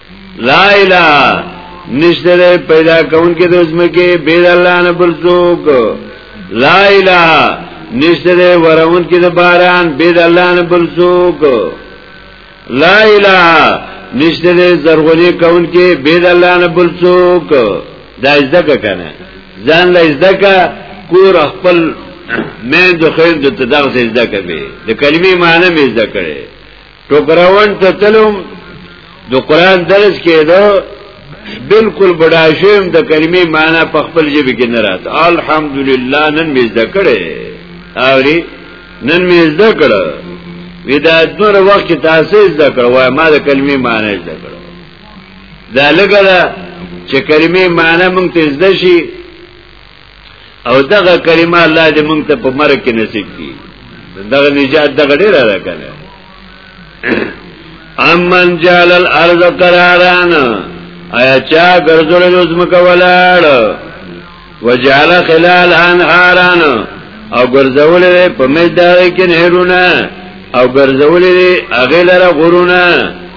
لا اله نشته ده پیدا کون کې د زمکه بيد الله نه بل څوک لا اله نشته ده ورون کې د باران بيد الله نه بل څوک لا اله نشته ده زرغونی کون کې بيد الله نه بل څوک دا زده کنه ځان لا زده کا کور خپل مې د خیر د تدغ زده کوي د کلمې معنی مې زده کړي ټوکراوند ته تلم د قران درس کېده بالکل بډا شوم د کلمې معنی په خپل جبه کې نه راته الحمدلله نن مې زده کړې اوري نن مې زده کړه ودا دور وخت کې تاسو زده کړو وای ما د کلمې معنی زده کړو دا لګره چې کلمې معنی مونږ ته زده شي او دغه کلمه الله دې مونږ ته په مرګ کې نصیب کړي دغه نجات دغه ډیر را کنه امن جعل الارض قراران ایا چا ګرځول لازم کولاړ وجعل خلال انهاران او ګرځول په مزدار کې نهرونه او ګرځول هغه لره غرونه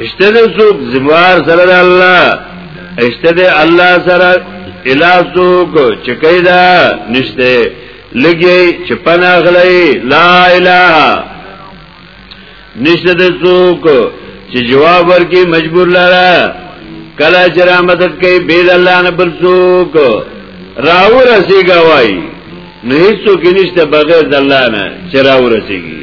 اشته ده سوک زموار سره ده اللہ اشته ده اللہ سره الہ سوک چکی ده نشته لگی چپن اغلی لا الہ نشته ده سوک چه جواب ورکی مجبور لارا کلا چرا مدد کئی بید اللہ نبر سوک راو رسی گوائی نو هیڅو کې نشته بغیر د الله نه چراو رسیږي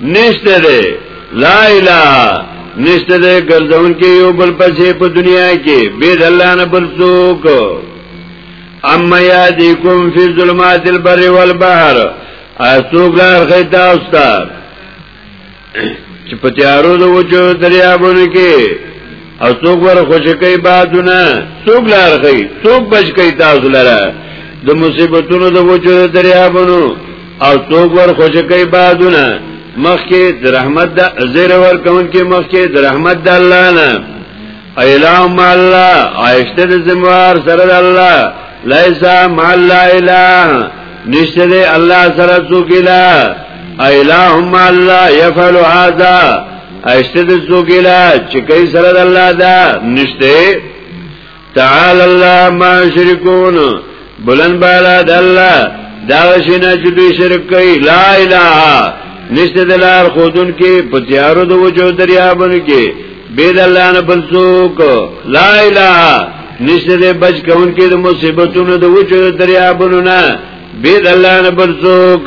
نشته دی لا اله نشته دی ګرځون کې یو بل پسې په دنیا کې بيد الله نه بل څوک اما یادیکم فی ظلمات البر والبحر اسوک لار خیتا استا چې په تیارو د وچو دریابونو کې او څوک ور خوشکې بادونه څوک لار خي څوک بچ کوي تاسو لره د مصیبتونو د وجود دریابونو او څوک ور خوشی کوي بادونه مخکې د رحمت د زیر ور کون کې مخکې د رحمت د الله نه ایلام مع الله عائشته د زموار سره د الله لیسا مع الله اله نشته د الله سره څوک اله ایلام مع الله يفعل هذا عائشته د څوک اله چې کوي سره د الله دا نشته تعال الله ما شرکون بلند بالا د الله دا شنه چې دوی شرک کوي لا اله نشته د لار خودن کې په تیارو د وجو دریابن کې بيد الله نه بل څوک لا اله نشته د بچ کون کې د مصیبتونو د وجو دریابن نه بيد الله نه بل څوک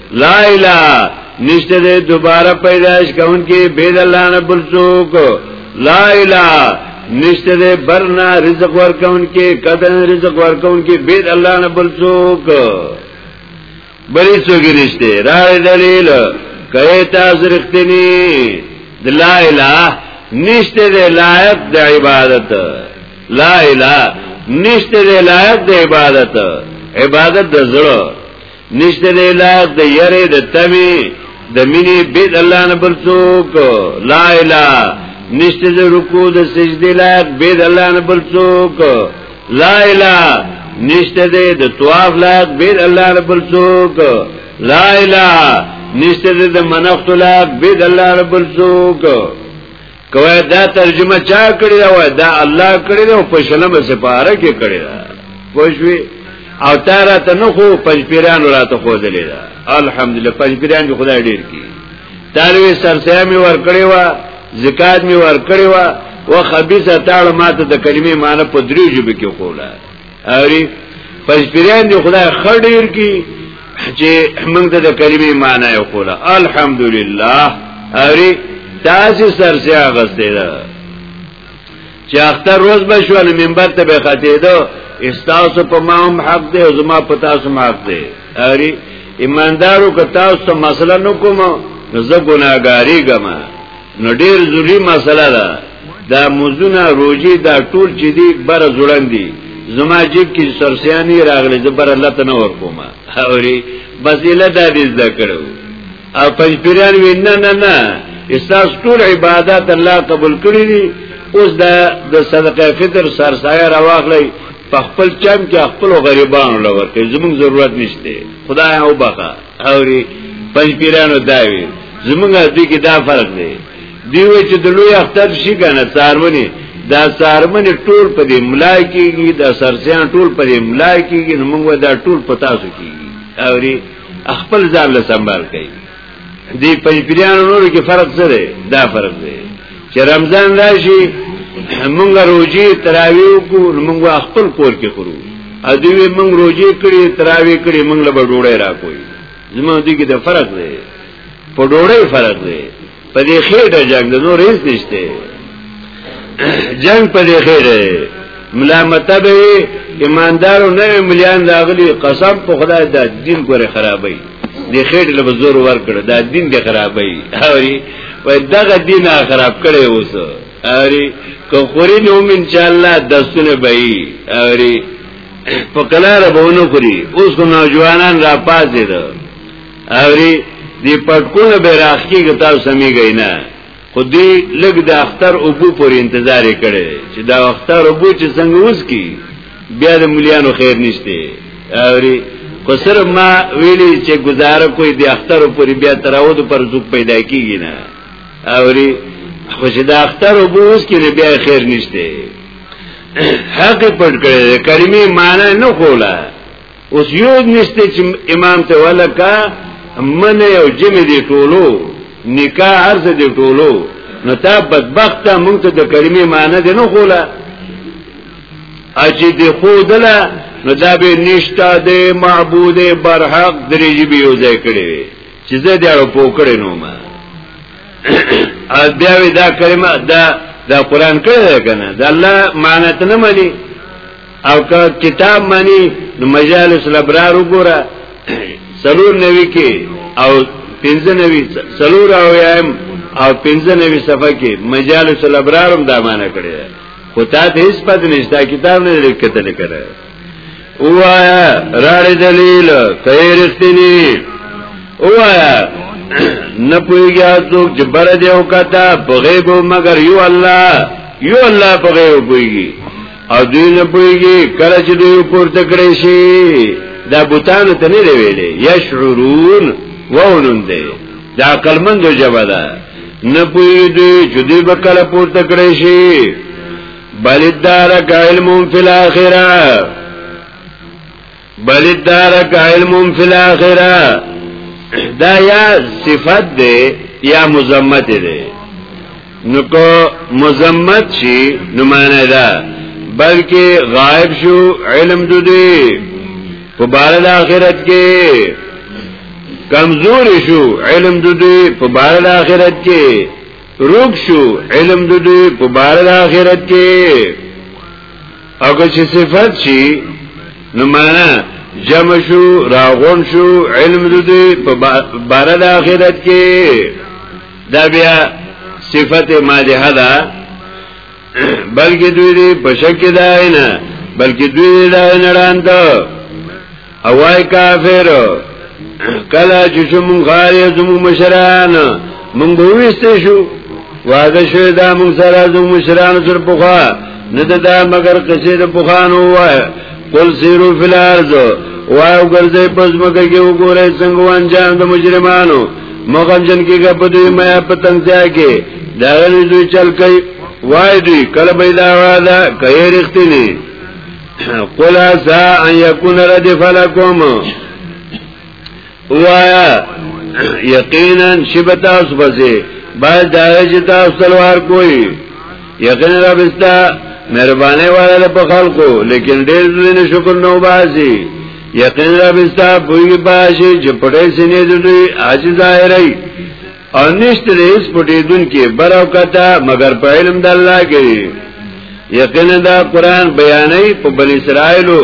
لا اله نشته دې دوباره پیدائش کون کې بيد الله نه بل څوک لا اله نشته دې برنا رزق ور کون کې کدن رزق ور کون کې بيد الله نه بل څوک بری څوک نشته را دلیل کئے تاسو رښتینی د لا اله نشته د لایق د عبادت لا اله نشته د لایق د عبادت عبادت د زړه نشته د اله د یری د تمی د مینې بيد الله نه بل څوک لا اله نشته د رکوع د سجدې لایق بيد الله نه بل څوک لا اله نشته د طواف لایق بيد الله نه بل څوک لا اله نشته د منښت لایق بيد الله نه بل څوک کوه دا ترجمه چا کړی دا وای دا الله کړی دا په شلمه سپاره کې کړی دا پوښوي او تارا ته نو خو پنځپیران راته خو دلی دا الحمدلله پنځپیران جو خدای ډیر کی تاروی سرسیا می ور کړی وا زکات می ور کړی وا و خبيثه تاړه ماته د کلمې معنی په دریو جبه کې کوله اری پس پیران دی خدای خډیر کی چې موږ ته د کلمې معنی یو کوله الحمدلله اری تاسو سرسیا غسته ده چې اختر روز بشول منبر ته به خته ده استاسو په ما هم حق دی او زما په تاسو هم حق دی اری ایماندارو که تاسو مسله نو کوم زه ګناګاری ګم نو ډیر ضروری مسله ده دا مزونه روزي دا ټول چې دی بر زړن دي زما جیب کې سرسیانی راغلی زه بر الله ته نه ورکوم اوري بس اله دا دې زده کړو او پنځ پیران وین نه نه نه استاس ټول عبادت الله قبول کړی دي اوس دا د صدقه فطر سرسایه راوغلی په خپل چم کې خپل غریبانو لور کې زموږ ضرورت نشته خدای او بخا اوري پنځپیرانو داوي زمونږ دې کې دا فرق دی دیو چې د لوی اختر شي کنه څارونی دا څارونی ټول په دې ملا کېږي دا سرسیان ټول په دې ملا کېږي نو موږ دا ټول په تاسو کېږي اوري خپل ځان له سنبال کوي دې پنځپیرانو نور کې فرق څه دی دا فرق دی چې رمضان راشي موږ روزي تراوی کو موږ خپل کور کې خورو ا دوی موږ روزي کړی تراوی کړی موږ له ډوړې را کوي زموږ دې کې د فرق دی په ډوړې فرق دی په دې خېټه جنگ د نور هیڅ نشته جنگ په دې خېټه ملامته به ایماندارو نه مليان راغلي قسم په خدای د دین ګوره خرابوي د خېټ له زور ور کړ دا دین د خرابې اوري وای دغه دین خراب کړي اوس اوري کو خوري نو ان شاء الله دسونه به اوري په کلاره به ونه خوري اوس کو نوجوانان را پاتې ده اوري دی پټکونه به راخی که تاسو سمې گئی نه خو دی لګ د اختر اوبو پر انتظار کړي چې دا اختر اوبو چې څنګه اوس کی بیا د مليانو خیر نشته اوري خو سره ما ویلی چې گزاره کوی د اختر پر بیا تراود پر زوب پیدا کیږي نه اوري خو چې د اختر اوبو اوس کې بیا خیر نشته حق پټ کړي کریمه معنی نه کوله اوس یو نشته چې امام ته ولکا من یو جمع دی ټولو نکاح عرض دی ټولو نو تا بدبخت مونږ ته د کلمې معنی دی نو خوله اچې دی خودله نو دا به نشتا دی معبود برحق درېږي به یو ځای کړی وي چې زه دی اړو پوکړې نو ما ا بیا دا کلمه دا دا قران کړه کنه دا الله معنی ته نه ملي او که کتاب مانی نو مجالس الابرار وګوره سلور نوی کې او پنځه نوی سلور او یم او پنځه نوی صفحه کې مجالس الابرار هم دا معنا کړی خو تا ته هیڅ پد نشته کتاب نه لیکل کړه وایا راړې دلیل خیر استنی وایا نه پویږي څوک چې بر دی او کته په غیب مگر یو الله یو الله په غیب پویږي او دوی نه پويږي کله چې دوی پورته کړی شي دا بوتان ته نه ویلې یشعرون وونن دی دا عقل مند جواب ده نه پوي دوی چې دوی به کله پورته کړی شي بل دارک علم فی الاخره بل دارک علم فی الاخره دا یا صفت ده یا مزمت ده نو کو مزمت شي نو معنی ده بلکې غائب شو علم دو دی په بار د آخرت کې کمزور شو علم دو دی په بار د آخرت کې روک شو علم دو دی په بار د آخرت کې او که چې صفت شي نو معنا جمع شو راغون شو علم دوی په بار د آخرت کې دا بیا صفت ماده ده بلکې دوی په شک کې ده نه بلکې دوی ده نه راند اوای کافر کله چې شوم غاری زمو مشران مونږ وېستې شو واده شو دا مونږ سره زمو مشران سره پوخا نه دا مگر کسې د پوخانو وای قل سیرو فی الارض وای وګرځي پس مګه کې وګورئ څنګه وانجام د مجرمانو مغم جن کې غپدې مې پتنګ ځا کې دا دوی چل کوي وای دوی کله پیدا واده کوي رښتینی قل عسى ان يكون ردف لكم وایا یقینا شبتا اس بزه باید دایې چې تاسو تلوار کوی یقینا رب استا مهربانه والا په خلکو لیکن ډېر زړه نه شکر نو باسي یقینا رب استا بوی باشي چې پټې سینې دې اج ظاهرای او نشته دې اس پټیدون کې براوکتا مگر په علم د الله کې یقینا دا قران بیانې په بن اسرائیلو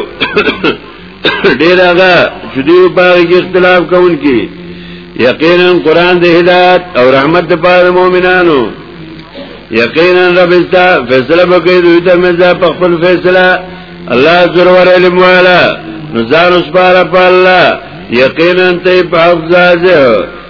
ډیر هغه چې دوی په اختلاف کوونکي یقینا قران د هدایت او رحمت د پاره مؤمنانو یقینا رب استا فیصله وکړي دوی ته مزه په خپل فیصله الله ضرور علم والا نزان اسبار په الله یقینا ته په افزازه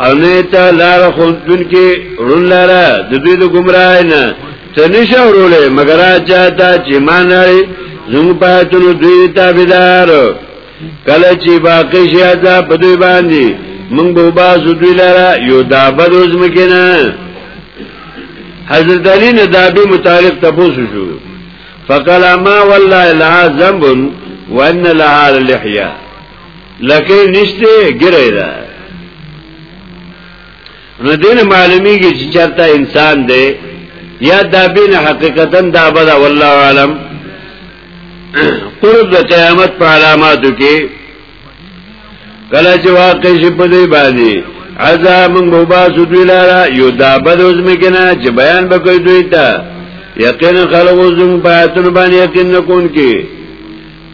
او نه ته لار خوندون کې رون لاره د دوی د گمراه نه ته نشه وروله مگر چاته چې مان لري زموږ په تونو دوی تابعدار کله چې باقی شي عذاب په دوی باندې موږ به باسو دوی لاره یو دابد اوس مکینه حضرت علی نه دابه متعلق تاسو شو فقال ما والله لا ذنب وان لها لحيه لکه نشته ګره ده نو دین معلومیږي چې چرته انسان دی یا دا بین حقیقتا دا بدا والله عالم قرب د قیامت په علاماتو کې کله چې واقع شي په دې باندې عذاب مباس دوی لارا یو دا بد وزمکنه چې بیان بکوي دوی ته یقین خلق وزم په آیتونو باندې یقین نکون کې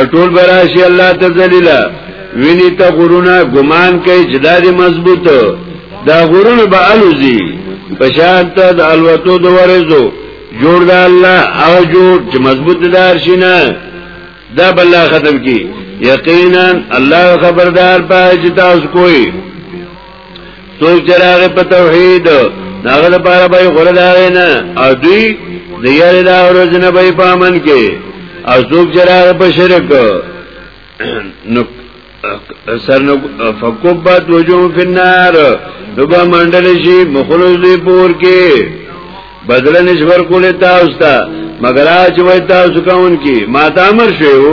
اټول براشي الله ته ذلیلا ویني ته غرونه ګمان کوي چې دا دې مضبوط دا غرونه به الوزي پشان ته د الوتو د ورزو جوړ دا الله او جوړ چې مضبوط دار شینه دا بل ختم کی یقینا الله خبردار پای چې تاسو کوی څوک چې راغی په توحید هغه لپاره به غره دا نه او دوی د یاري دا ورځ نه به پامن کې او څوک چې راغی په شرک نو سر نو فکوبات وجوه فی النار نو به منډل شي مخلص دی پور کې بدل نشور کولې تاسو ته مگر اچ وای تاسو کاون کې ما تامر شوی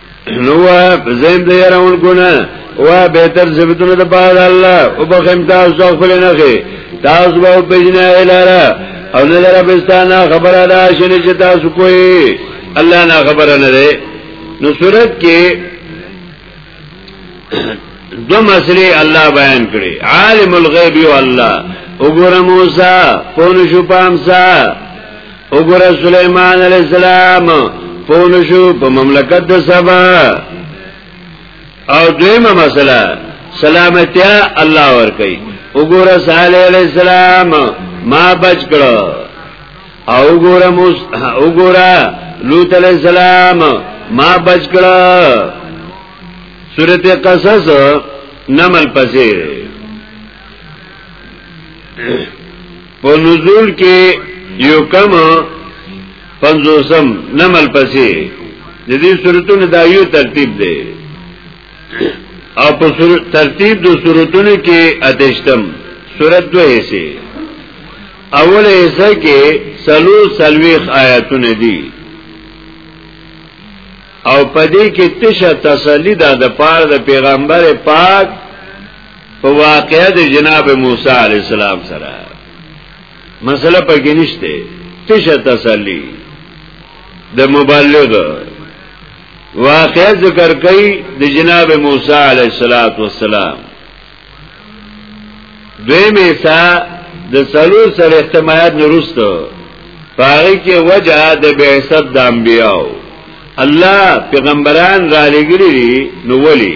نو زم د يرون ګنا وا به تر زبتونه د پاد الله او بخم تاسو خپل نه کې تاسو به په جنا الاره او نه لره بستانه خبره ده شنه چې تاسو کوی الله نه خبره نه ده نو صورت کې دو مسئله الله بیان کړي عالم الغیب او الله وګوره موسی فون شو پامسا وګوره سليمان عليه السلام پون شو په مملکت د سبا او دویمه مسله سلامتیا الله ور کوي وګوره صالح عليه السلام ما بچ کړو او وګوره موس وګوره لوط عليه السلام ما بچ کړو سورته قصص نمل پسې په نزول کې یو کم پنځوسم نمل پسې د دې صورتونو دا یو ترتیب دی او په ترتیب د صورتونو کې اتشتم صورت دوه حصے اول حصہ کې سلو سلويخ آیاتونه دي او پدې کې تشه تسلی ده د پاره د پیغمبر پاک په واقعه د جناب موسی علی السلام سره مسله پکې نشته تشه تسلی د مبلغ واقعه ذکر کوي د جناب موسی علی السلام دوی میسا د سلور سره احتمایات نرستو پاگی که وجه د بعثت د انبیاء الله پیغمبران را لګلی نو ولی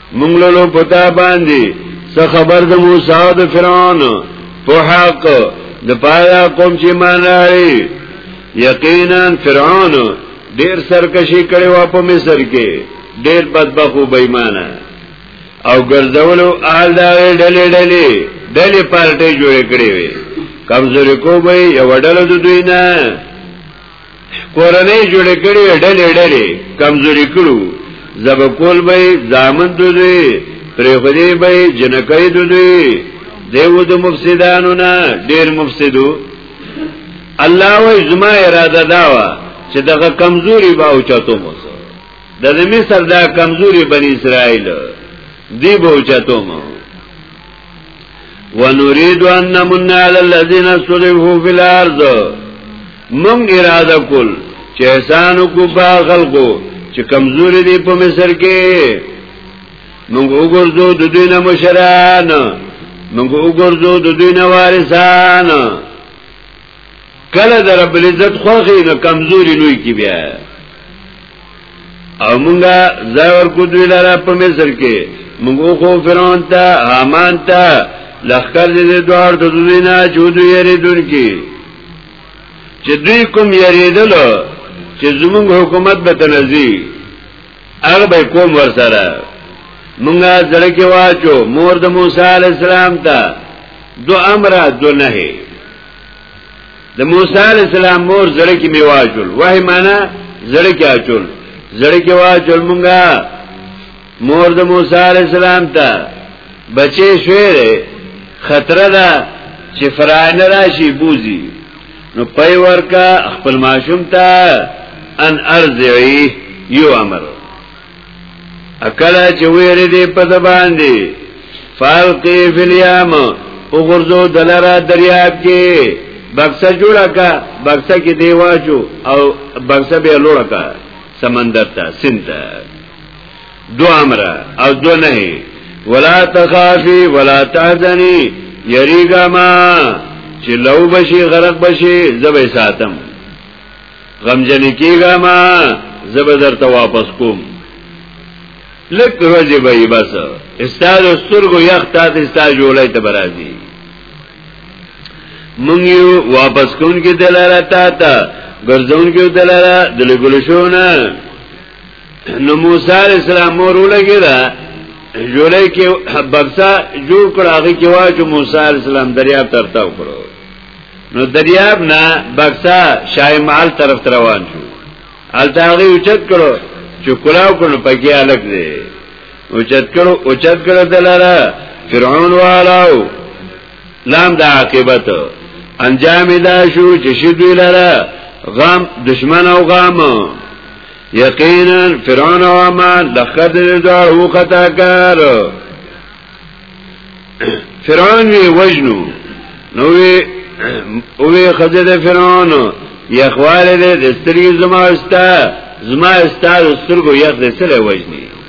مونږ له پتا باندې څه خبر د موسی او د فرعون په حق د پایا قوم چې مان راړي یقینا فرعون ډیر سرکشي کړي وا په مصر کې ډیر بدبخت او بېمانه او ګرځولو آل دا ډلې ډلې ډلې پارټي جوړې کړې وي کمزوري کو به یو ډلې دوی نه کورنۍ جوړ کړي ډلې ډلې کمزوري کړو زب کول به ځامن دوی پرې خدي به جنکې دوی دیو د مفسدانو نه ډېر مفسدو الله وې زما اراده داوا چې دغه کمزوري به او چاتو مو د مصر دا کمزوري بنی اسرائیل دی به او چاتو مو ونريد أن نمن على الذين استضعفوا في الأرض مونږ اراده کول چې احسان کو په خلکو چې کمزوري دي په مصر کې مونږ وګورځو د دوی نه مشران مونږ وګورځو د دوی نه وارثان کله در رب العزت خوخي نه کمزوري نوي کی بیا او مونږه زاور کو دوی لاره په مصر کې مونږ خو فرعون ته حامان ته لخر دې دوار د دوی نه جوړ یې ردون کې چې دوی کوم یریدل چې زمونږ حکومت به تنزي هغه به کوم ور سره مونږه زړه کې واچو مور د موسی علی السلام ته دو امر دو نه د موسی علی السلام مور زړه کې می واچول وای معنا زړه کې اچول زړه کې واچول مونږه مور د موسی علی السلام ته بچی شوی خطر ده چې فرعون راشي بوزي نو پي ورکا خپل ماشوم ته ان ارزعي یو امر اکلا چې ویری دی په زبان دی فالقی فی الیام وګرځو دلرا دریاب کې بکسه جوړه کا بکسه کې دیواجو او بکسه به لوړه کا سمندر ته سنت دو امر او دو نهی ولا تخافی ولا تحزنی یریګه ما چې لو بشي غرق بشي زبې ساتم غمجن کیګه ما زبې درته واپس کوم لک روزي به بس استاد سترګو یخ تا ته استاد جوړای ته برازي مونږ یو واپس کون کې دلاره تا ته ګرځون کې دلاره دلګل شو نه نو موسی علیہ السلام مور ولګی دا جوړی کې بکسا جوړ کړ هغه کې واجو موسی علیہ السلام دریاب طرف ته وکړو نو دریاب نه بکسا شایمال طرف ته روان شو الته هغه اوچت کړو چې کلاو کړو پکې الګ دی اوچت کړو اوچت کړو دلاره فرعون والاو لام دا عاقبت انجام دا شو چې شدوی لره غام دشمن او غام یقینا فرعون او امان لخد دار هو خطا کار فرعون وی وجنو نو وی او وی خزد فرعون یخوال دې دستری زما استا زما استا دسترګو یخ دې سره وجنی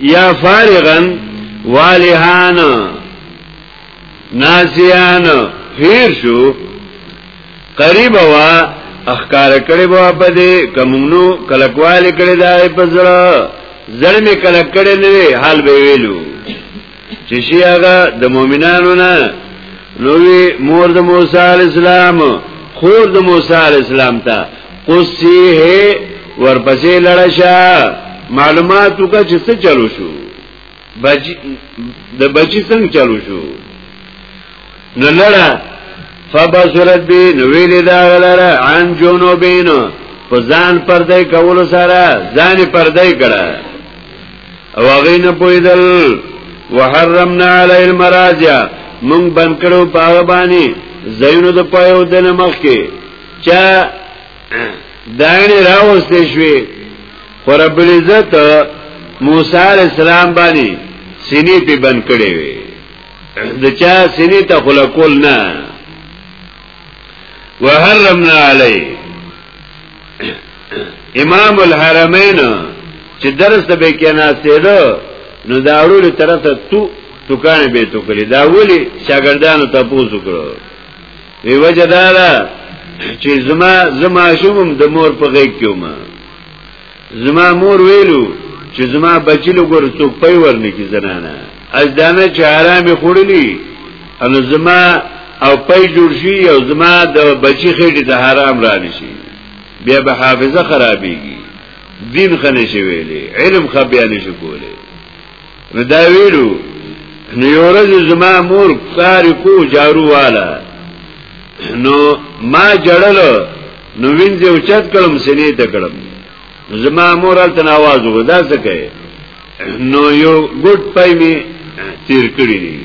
یا فارغا والهان ناسیان هیر شو قریب وا اخکار کړي بوا په دې کمونو کلکواله کړي دای په زړه زړه می کلک کړي نه حال به ویلو چې شي هغه د مؤمنانو نه نوې مور د موسی علی السلام خور د موسی علی السلام ته قصي هي ورپسې لړه شه معلومات وکړه چې څه چلو شو بچی د بچی څنګه چلو شو نو لړه فبصرت بی نویل دا غلره عن جونو بینو پا زان پرده کولو سارا زان پرده کرا او هغه نه پویدل وحرمنا علی المراجع مونږ بند کړو پاغه باندې زینو د پایو د نمخ کې چا دانی راوستې شوې خو رب العزت موسی علی السلام باندې سینې په بند کړې وي د چا سینې ته خلقول نه وحرمنا علی امام الحرمین چې درس ته به کې ناسېده نو دا وړو طرف ته تو دکان به تو کړی دا ولی شاګردانو ته پوزو کړو وی وجه دا ده چې زما زما شوم د مور په غیږ کې ما زما مور ویلو چې زما بچی له ګور څوک پي ورنه کی زنانه از دانه چې حرام خوړلی ان زما او پي جوړ شي او زما د بچی خېټه ته حرام را نشي بیا به حافظه خرابېږي دین خنه شي ویلې علم خبیا نشي کولې نو دا ویلو نو یورز زما مور کار کو جارو والا نو ما جړل نو وینځه اوچت کړم سینې ته کړم زما مور هلته نواز وو دا څه کوي نو یو ګډ پای می تیر کړی دی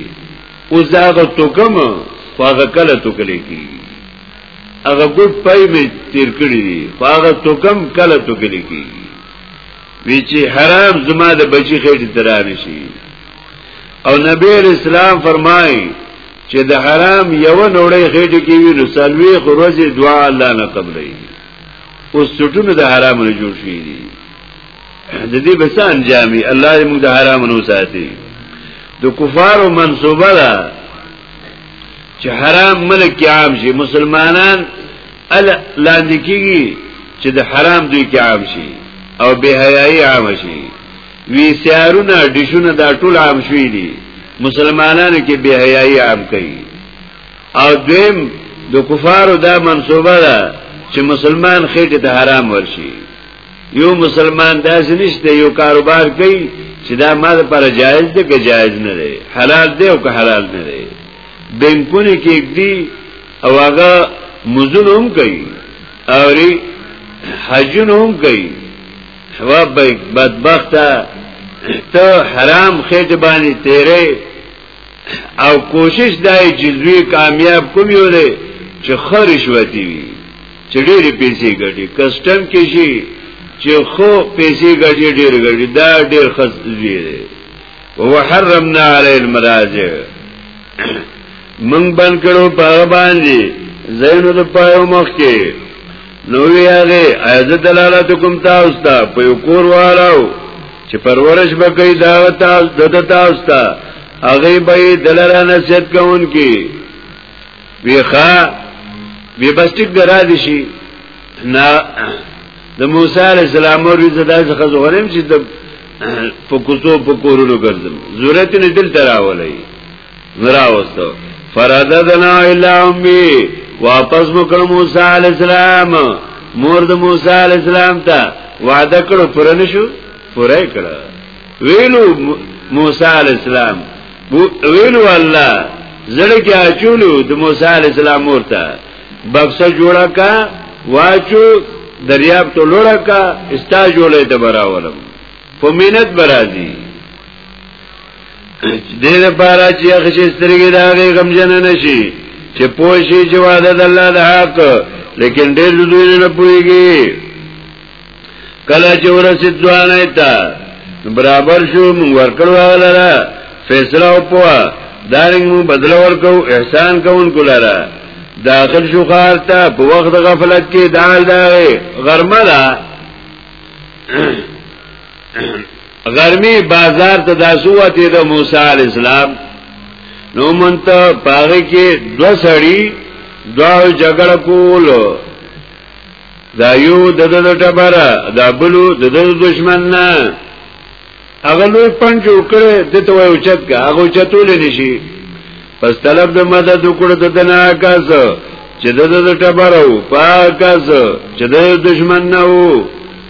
اوس دا هغه توکم خو هغه کله توکلې کی هغه ګډ پای می تیر کړی دی خو هغه توکم کله توکلې کی وی چې حرام زما د بچی خېټه ترانه شي او نبی اسلام فرمایي چې د حرام یو نوړې خېټه کې وی نو سلوي خروج دعا الله نه قبلې اوس سټونه د حرام نه جوړ شي دي د دې بس انجامي الله دې موږ د حرام نه وساتي د کفارو منسوبه ده چې حرام ملک کې عام شي مسلمانان ال لاندې کیږي چې د حرام دوی کې عام شي او بے حیايي عام شي وی سیارونه ډیشونه دا ټول عام شوي دي مسلمانانو کې بے حیايي عام کوي او دویم د کفارو دا منصوبه ده چې مسلمان خېټه ته حرام ورشي یو مسلمان داسې نشته یو کاروبار کوي چې دا مال پر جایز دی که جایز نه دی حلال دی او که حلال نه دی بینکونه کې دی او هغه مزون هم کوي او حجون هم کوي شواب بدبخته ته حرام خېټه باندې تیرې او کوشش دای چې زوی کامیاب کوم یو دی چې خرج وتی وي چې ډېری پیسې ګټي کسٹم کې شي چې خو پیسې ګټي ډېر ګټي دا ډېر خرج زوی دی وحرمنا علی المراجع من بن کړو په باندې زینو د پایو مخ کې نو وی هغه ایز دلالت کوم تاسو ته په کور والو چې پرورش بکې دا تاسو د تاسو ته هغه به دلاله نصیحت کوونکی ویخه وی بسټیک درا دي شي نه د موسی علی السلام ورې زدا څخه زغرم چې د پکوتو پکورونو ګرځم ضرورت نه دل تراولای نراوستو فرددنا الى امي واپس مکر موسی علیہ السلام مور د موسی علیہ السلام ته وعده کړو پر نشو پوره کړه ویلو موسی علیہ السلام ویلو الله زړه کې اچولو د موسی علیہ السلام مور ته بکسه جوړه کا واچو دریاب ته لوړه کا استا جوړه ته براولم په مینت برازي دې لپاره چې هغه چې سترګې دا غي غمجن نه شي چې پوه شي چې وعده د الله د حق لیکن ډېر دوی نه پويږي کله چې ورسید دوانه تا برابر شو مونږ ورکړو غلره فیصله وکړه دارنګ مونږ بدل ورکو احسان کوونکو لره داخل شو خار ته په وخت غفلت کې دال داغه غرمه ده غرمی بازار ته داسوته د موسی علی السلام نو مونږ پاره کې دو سړی دو جګړه کول دا یو د د ټبره دا بلو د د دشمن نه هغه لوی پنځو کړه د ته وای اوچت کا هغه چتول نشي پس طلب د مدد وکړه د دنا کاس چې د د ټبره او پاکاس چې د دشمن نه وو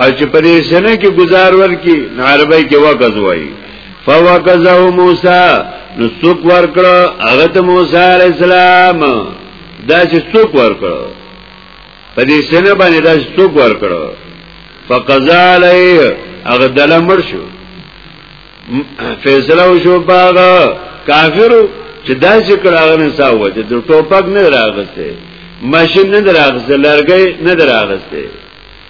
او چې په دې سنه کې گزار ورکی نو عربی کې وقز وای فوقزه موسی نو څوک ورکړه هغه ته موسی علی السلام دا چې څوک ورکړه په دې سنه باندې دا چې څوک ورکړه فقزا علیه هغه دلمر شو فیصله وشو باغه کافرو چې دا چې کړه هغه نه ساوه چې ټوپک نه راغسته ماشین نه راغسته لرګي نه راغسته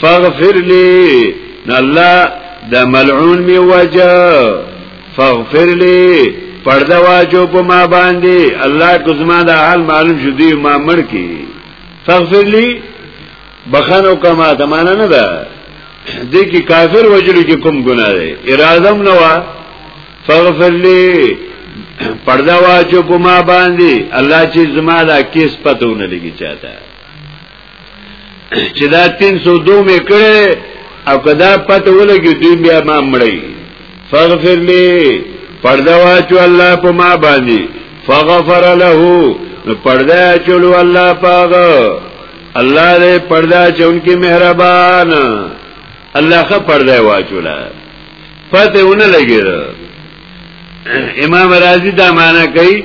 فاغفر لي الله د ملعون می وجه فاغفر لي پرده واجو په ما باندې الله کو زما د حال معلوم شو دی ما مړ کی فاغفر لي بخنو کما ته معنا نه ده د کی کافر وجلو کې کوم ګناه ده اراده نو وا فاغفر لي پرده واجو په ما باندې الله چې زما د کیس پتو نه لګی چاته چې دا 302 مې کړې او کدا پته ولګي دوی بیا ما مړی فغفر لي پرده واچو الله په ما باندې فغفر له نو پرده چلو الله پاغه الله دې پرده چونکی مهربان الله خه پرده واچولا پته ونه لګیږي امام رازی دا معنا کوي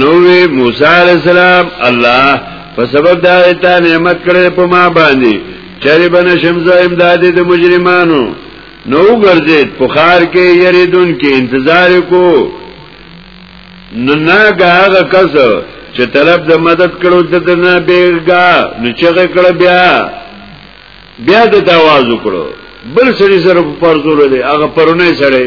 نو وی موسی علی السلام الله په سبب دا ته نعمت کړې په ما باندې چری بن شمزه امداد د مجرمانو نو ګرځید په خار کې یریدون کې انتظار کو نو ناګه هغه کس چې طلب د مدد کړو د نه بیګا نو چې کړه بیا بیا د تاواز وکړو بل سړي سره په پرځول دي هغه پرونه سړي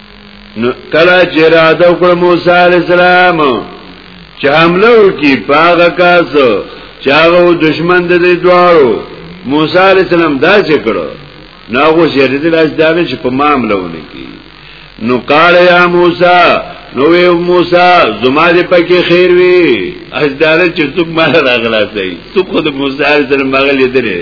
نو کله چې را د وکړ موسی علی السلام چې حمله وکي پاغه کاس چاغو دشمن د دې دوارو موسی علی السلام دا چې کړو ناغو شهر دې لاس دانه چې په معاملې ونه کی نو قال یا موسی نو وی موسی زما دې پکې خیر وی اجدار چې څوک مال راغلا سي څوک د موسی علی السلام مغلې درې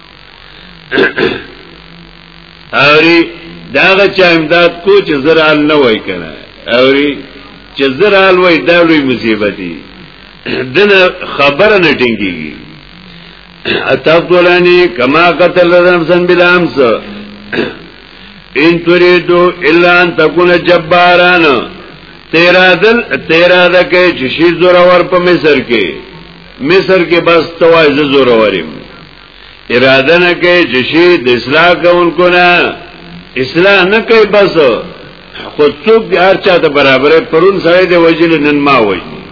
اوری داغه چا امداد کو چې زرال نه وای کنه اوری چې زرال وای دا لوی مصیبت دی دنه خبره نه ټینګیږي اتقتلنی کما قتل رمسن بلامس ان تريدو الا ان تكون جباران تیرا دل تیرا دکه چې شي زور ور په مصر کې مصر کې بس توای زور وریم اراده نه کوي چې شي د اصلاح کوونکو نه اصلاح نه کوي بس خو څوک د هر چا ته برابر پرون سره د وجل نن ما وجني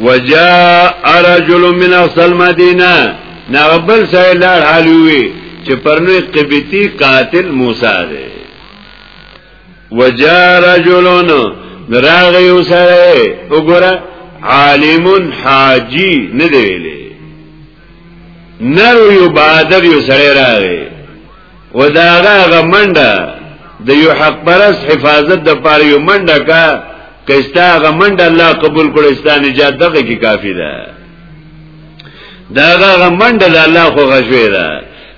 وجاء رجل من اصل مدینه نغبل سره لار حالوي چې پرنوې قبطي قاتل موسی دی وجا رجلون راغی یو سره وګوره عالم حاجی نه دی ویلې نر یو بادر یو سره راغی وداغه غمنډه د یو حق پرس حفاظت د پاره یو منډه کا کستا غمنډه الله قبول کړي ستانه جاده کې کافی ده دا هغه منډه د الله خو غشوي ده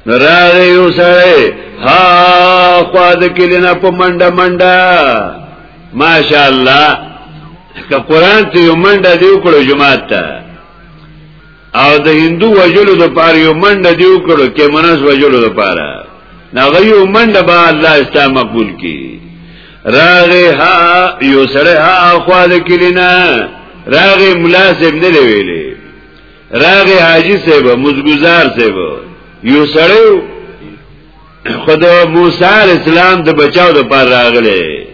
نو راغی یو سړی ها خوا د کلینا په منډه منډه ماشاء الله که قران ته یو منډه دی وکړو جماعت ته او د هندو وجلو د پاره یو منډه دی وکړو کې منس وجلو د پاره نو یو منډه به الله استا مقبول کی راغی ها یو سره ها اخوال کلینا راغی ملا صاحب نه ویلې راغی حاجی صاحب مزګزار صاحب یو سره خدا موسی اسلام د بچاو د پر راغله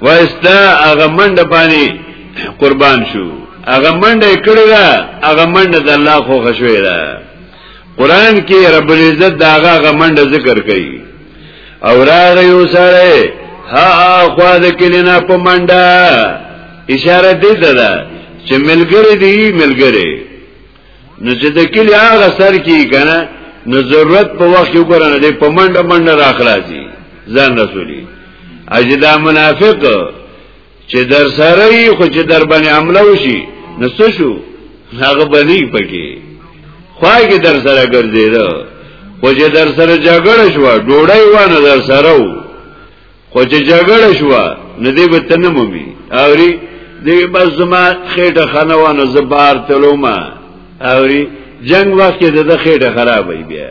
واستا هغه منډه پانی قربان شو هغه منډه کړی دا هغه منډه د الله خو خشوي دا قران کې رب العزت دا هغه منډه ذکر کوي او راغیو سره ها خوا د کلینا په منډه اشاره دې ته ده چې ملګری دی ملګری نو چې د کلی هغه سر کی کنه نو ضرورت په وخت یو کرنه دې په منډه منډه راخلاصي ځان رسولي اجدا منافق چې در سره یې خو چې در باندې عمله وشي نو څه شو هغه بلی پکې خوای کې در سره ګرځیدا خو چې در سره جګړه شو ډوړی و نه در سره و خو چې جګړه شو نه دی به تنمومي اوري دی بس زما خېټه خنوانه زبار تلومه اوري جنگ وخت کې د خېټه خرابې بیا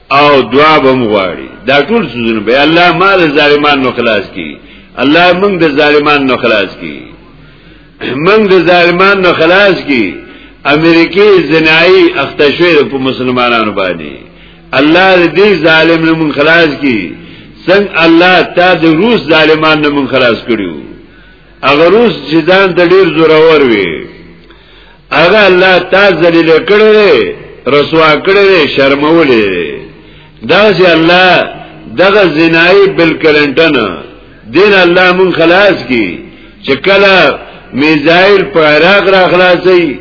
او دعا به مغواړي دا ټول سوزونه به الله ما د ظالمان نو خلاص کی الله موږ د ظالمان نو خلاص کی موږ د ظالمان نو خلاص کی امریکای زنایی اختشویر په مسلمانانو باندې الله دې ظالم نه مون خلاص کی څنګه الله تا د روس ظالمان نه مون خلاص کړیو اگر روس چې ځان د ډیر زورور وي هغه الله تا ذلیل کړی دی رسوا کړی دی شرمولې دی دا چې الله دغه زنای بل کلنټن دین الله مون خلاص کی چې کله میزایل په عراق را خلاصي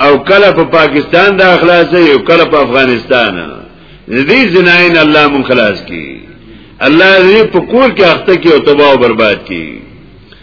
او کله په پاکستان دا خلاصي او کله په افغانستان دې زنای نه الله مون خلاص کی الله دې په کور کې اخته کې او تباہ او برباد کی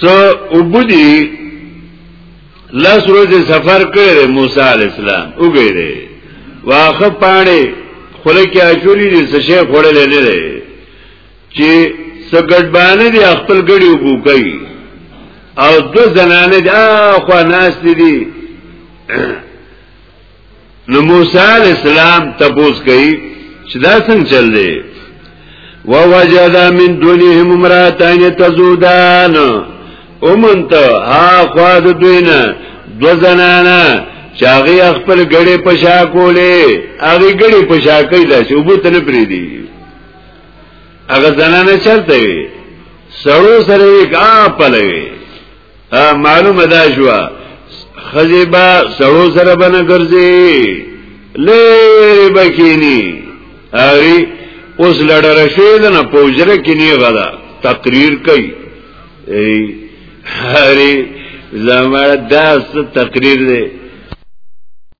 سو وبدي لاس روز سفر کړی موسی علی السلام وګوره واخه پاڼې خله کې اچولې دي څه شي خړلې نه لري چې سګډ باندې دي خپل ګړي وبوکي او دو زنانه دي اخو ناس دي نو موسی علی السلام تپوس کوي چې دا څنګه چل دی ووجد من دونهم امراتین تزودان اومنت ها خوا د دوینه دو زنانا چاغی خپل ګړې پشا کولې هغه ګړې پشا کوي دا چې وبو تنه پری دی هغه زنانه چلته وي سړو سره یې کا پلوي معلومه دا شو خزی با سړو سره بنه ګرځي لری بکینی اری اوس لړر شوی ده نه پوجره کې نه غدا تقریر کوي اری زمړه داس تقریر دی